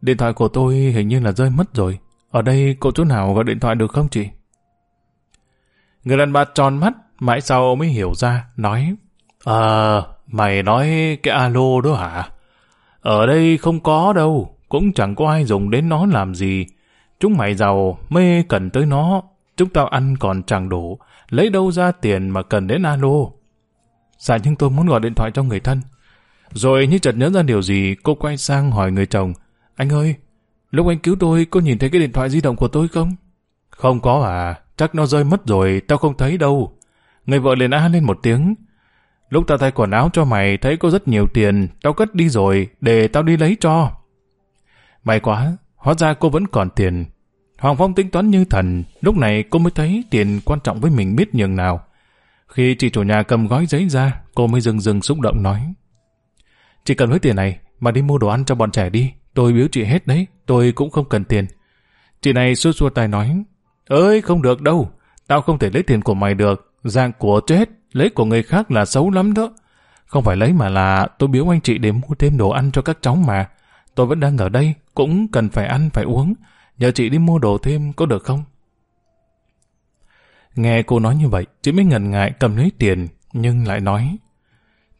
Điện thoại của tôi hình như là rơi mất rồi. Ở đây cô chỗ nào gọi điện thoại được không chị? Người đàn bà tròn mắt, mãi sau mới hiểu ra, nói, Ờ, mày nói cái alo đó hả? Ở đây không có đâu, cũng chẳng có ai dùng đến nó làm gì. Chúng mày giàu, mê cần tới nó, chúng tao ăn còn chẳng đủ, lấy đâu ra tiền mà cần đến alo. Dạ nhưng tôi muốn gọi điện thoại cho người thân. Rồi như chợt nhớ ra điều gì, cô quay sang hỏi người chồng, anh ơi, lúc anh cứu tôi, có nhìn thấy cái điện thoại di động của tôi không? Không có à, chắc nó rơi mất rồi, tao không thấy đâu. Người vợ liền a lên một tiếng, Lúc tao thay quần áo cho mày thấy có rất nhiều tiền, tao cất đi rồi, để tao đi lấy cho. May quá, hóa ra cô vẫn còn tiền. Hoàng Phong tính toán như thần, lúc này cô mới thấy tiền quan trọng với mình biết nhường nào. Khi chị chủ nhà cầm gói giấy ra, cô mới dừng dừng xúc động nói. Chỉ cần với tiền này, mà đi mua đồ ăn cho bọn trẻ đi, tôi biếu chị hết đấy, tôi cũng không cần tiền. Chị này xua xua tay nói, ơi không được đâu, tao không thể lấy tiền của mày được, dạng của chết, Lấy của người khác là xấu lắm đó. Không phải lấy mà là tôi biếu anh chị để mua thêm đồ ăn cho các cháu mà. Tôi vẫn đang ở đây, cũng cần phải ăn, phải uống. Nhờ chị đi mua đồ thêm có được không? Nghe cô nói như vậy, chị mới ngần ngại cầm lấy tiền, nhưng lại nói.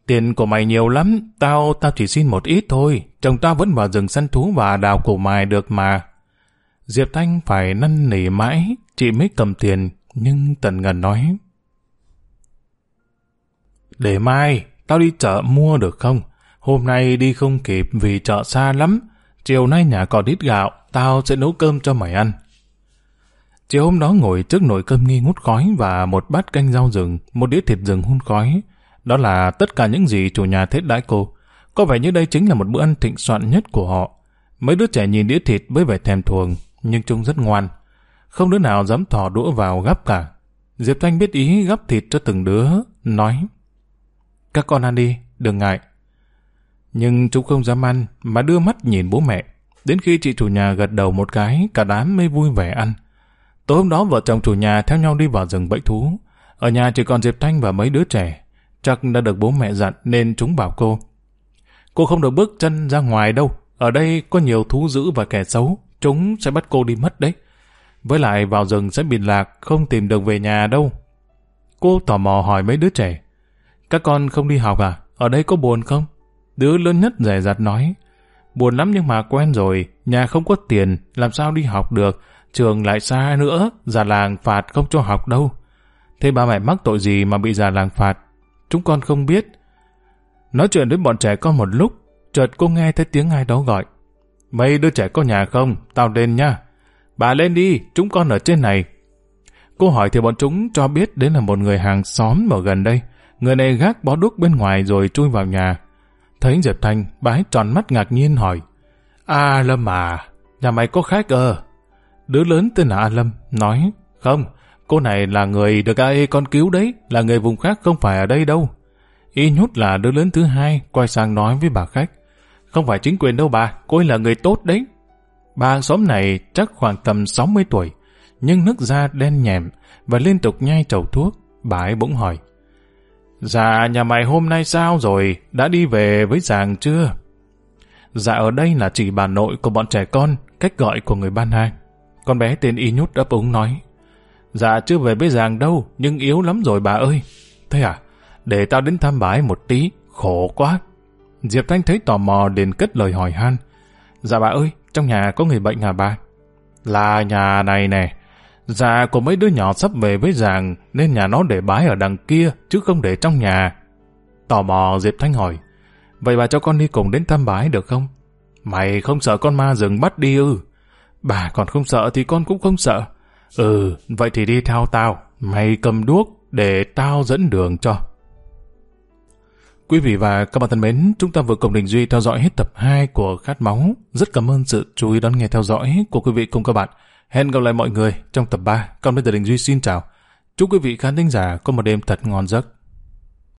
Tiền của mày nhiều lắm, tao tao chỉ xin một ít thôi. Chồng tao vẫn vào rừng săn thú và đào củ mài được mà. Diệp Thanh phải năn nỉ mãi, chị mới cầm tiền, nhưng Tần Ngân nói. Để mai, tao đi chợ mua được không? Hôm nay đi không kịp vì chợ xa lắm. Chiều nay nhà còn ít gạo, tao sẽ nấu cơm cho mày ăn. Chiều hôm đó ngồi trước nồi cơm nghi ngút khói và một bát canh rau rừng, một đĩa thịt rừng hun khói. Đó là tất cả những gì chủ nhà thết đãi cô. Có vẻ như đây chính là một bữa ăn thịnh soạn nhất của họ. Mấy đứa trẻ nhìn đĩa thịt với vẻ thèm thuồng, nhưng chúng rất ngoan. Không đứa nào dám thò đũa vào gắp cả. Diệp Thanh biết ý gắp thịt cho từng đứa, nói các con ăn đi, đừng ngại. Nhưng chúng không dám ăn, mà đưa mắt nhìn bố mẹ. Đến khi chị chủ nhà gật đầu một cái, cả đám mới vui vẻ ăn. Tối hôm đó vợ chồng chủ nhà theo nhau đi vào rừng bẫy thú. Ở nhà chỉ còn Diệp Thanh và mấy đứa trẻ. Chắc đã được bố mẹ dặn nên chúng bảo cô. Cô không được bước chân ra ngoài đâu. Ở đây có nhiều thú dữ và kẻ xấu. Chúng sẽ bắt cô đi mất đấy. Với lại vào rừng sẽ bị lạc, không tìm được về nhà đâu. Cô tò mò hỏi mấy đứa trẻ. Các con không đi học à? Ở đây có buồn không? Đứa lớn nhất rẻ rặt nói. Buồn lắm nhưng mà quen rồi, nhà không có tiền, làm sao đi học được, trường lại xa nữa, già làng phạt không cho học đâu. Thế ba mẹ mắc tội gì mà bị già làng phạt? Chúng con không biết. Nói chuyện với bọn trẻ con một lúc, chợt cô nghe thấy tiếng ai đó gọi. Mấy đứa trẻ có nhà không? Tao lên nha. Bà lên đi, chúng con ở trên này. Cô hỏi thì bọn chúng cho biết đến là một người hàng xóm ở gần đây. Người này gác bó đuốc bên ngoài rồi chui vào nhà. Thấy Diệp Thanh, bái tròn mắt ngạc nhiên hỏi. A Lâm à, nhà mày có khách ờ. Đứa lớn tên là A Lâm, nói, không, cô này là người được ai con cứu đấy, là người vùng khác không phải ở đây đâu. Y nhút là đứa lớn thứ hai, quay sang nói với bà khách. Không phải chính quyền đâu bà, cô ấy là người tốt đấy. Bà hàng xóm này chắc khoảng tầm 60 tuổi, nhưng nước da đen nhèm và liên tục nhai chầu thuốc. Bà ấy bỗng hỏi. Dạ, nhà mày hôm nay sao rồi? Đã đi về với giàng chưa? Dạ ở đây là chỉ bà nội của bọn trẻ con, cách gọi của người ban hai. Con bé tên Y Nhút ấp úng nói. Dạ chưa về với giàng đâu, nhưng yếu lắm rồi bà ơi. Thế à? Để tao đến thăm bà ấy một tí, khổ quá. Diệp Thanh thấy tò mò liền cất lời hỏi han. Dạ bà ơi, trong nhà có người bệnh hả bà? Là nhà này nè. Dạ của mấy đứa nhỏ sắp về với giàng nên nhà nó để bái ở đằng kia chứ không để trong nhà. Tò mò Diệp Thanh hỏi. Vậy bà cho con đi cùng đến thăm bái được không? Mày không sợ con ma rừng bắt đi ư? Bà còn không sợ thì con cũng không sợ. Ừ, vậy thì đi theo tao. Mày cầm đuốc để tao dẫn đường cho. Quý vị và các bạn thân mến, chúng ta vừa cùng Đình Duy theo dõi hết tập 2 của Khát Máu. Rất cảm ơn sự chú ý đón nghe theo dõi của quý vị cùng các bạn. Hẹn gặp lại mọi người trong tập 3. Còn bây giờ Đình Duy xin chào. Chúc quý vị khán thính giả có một đêm thật ngon giấc.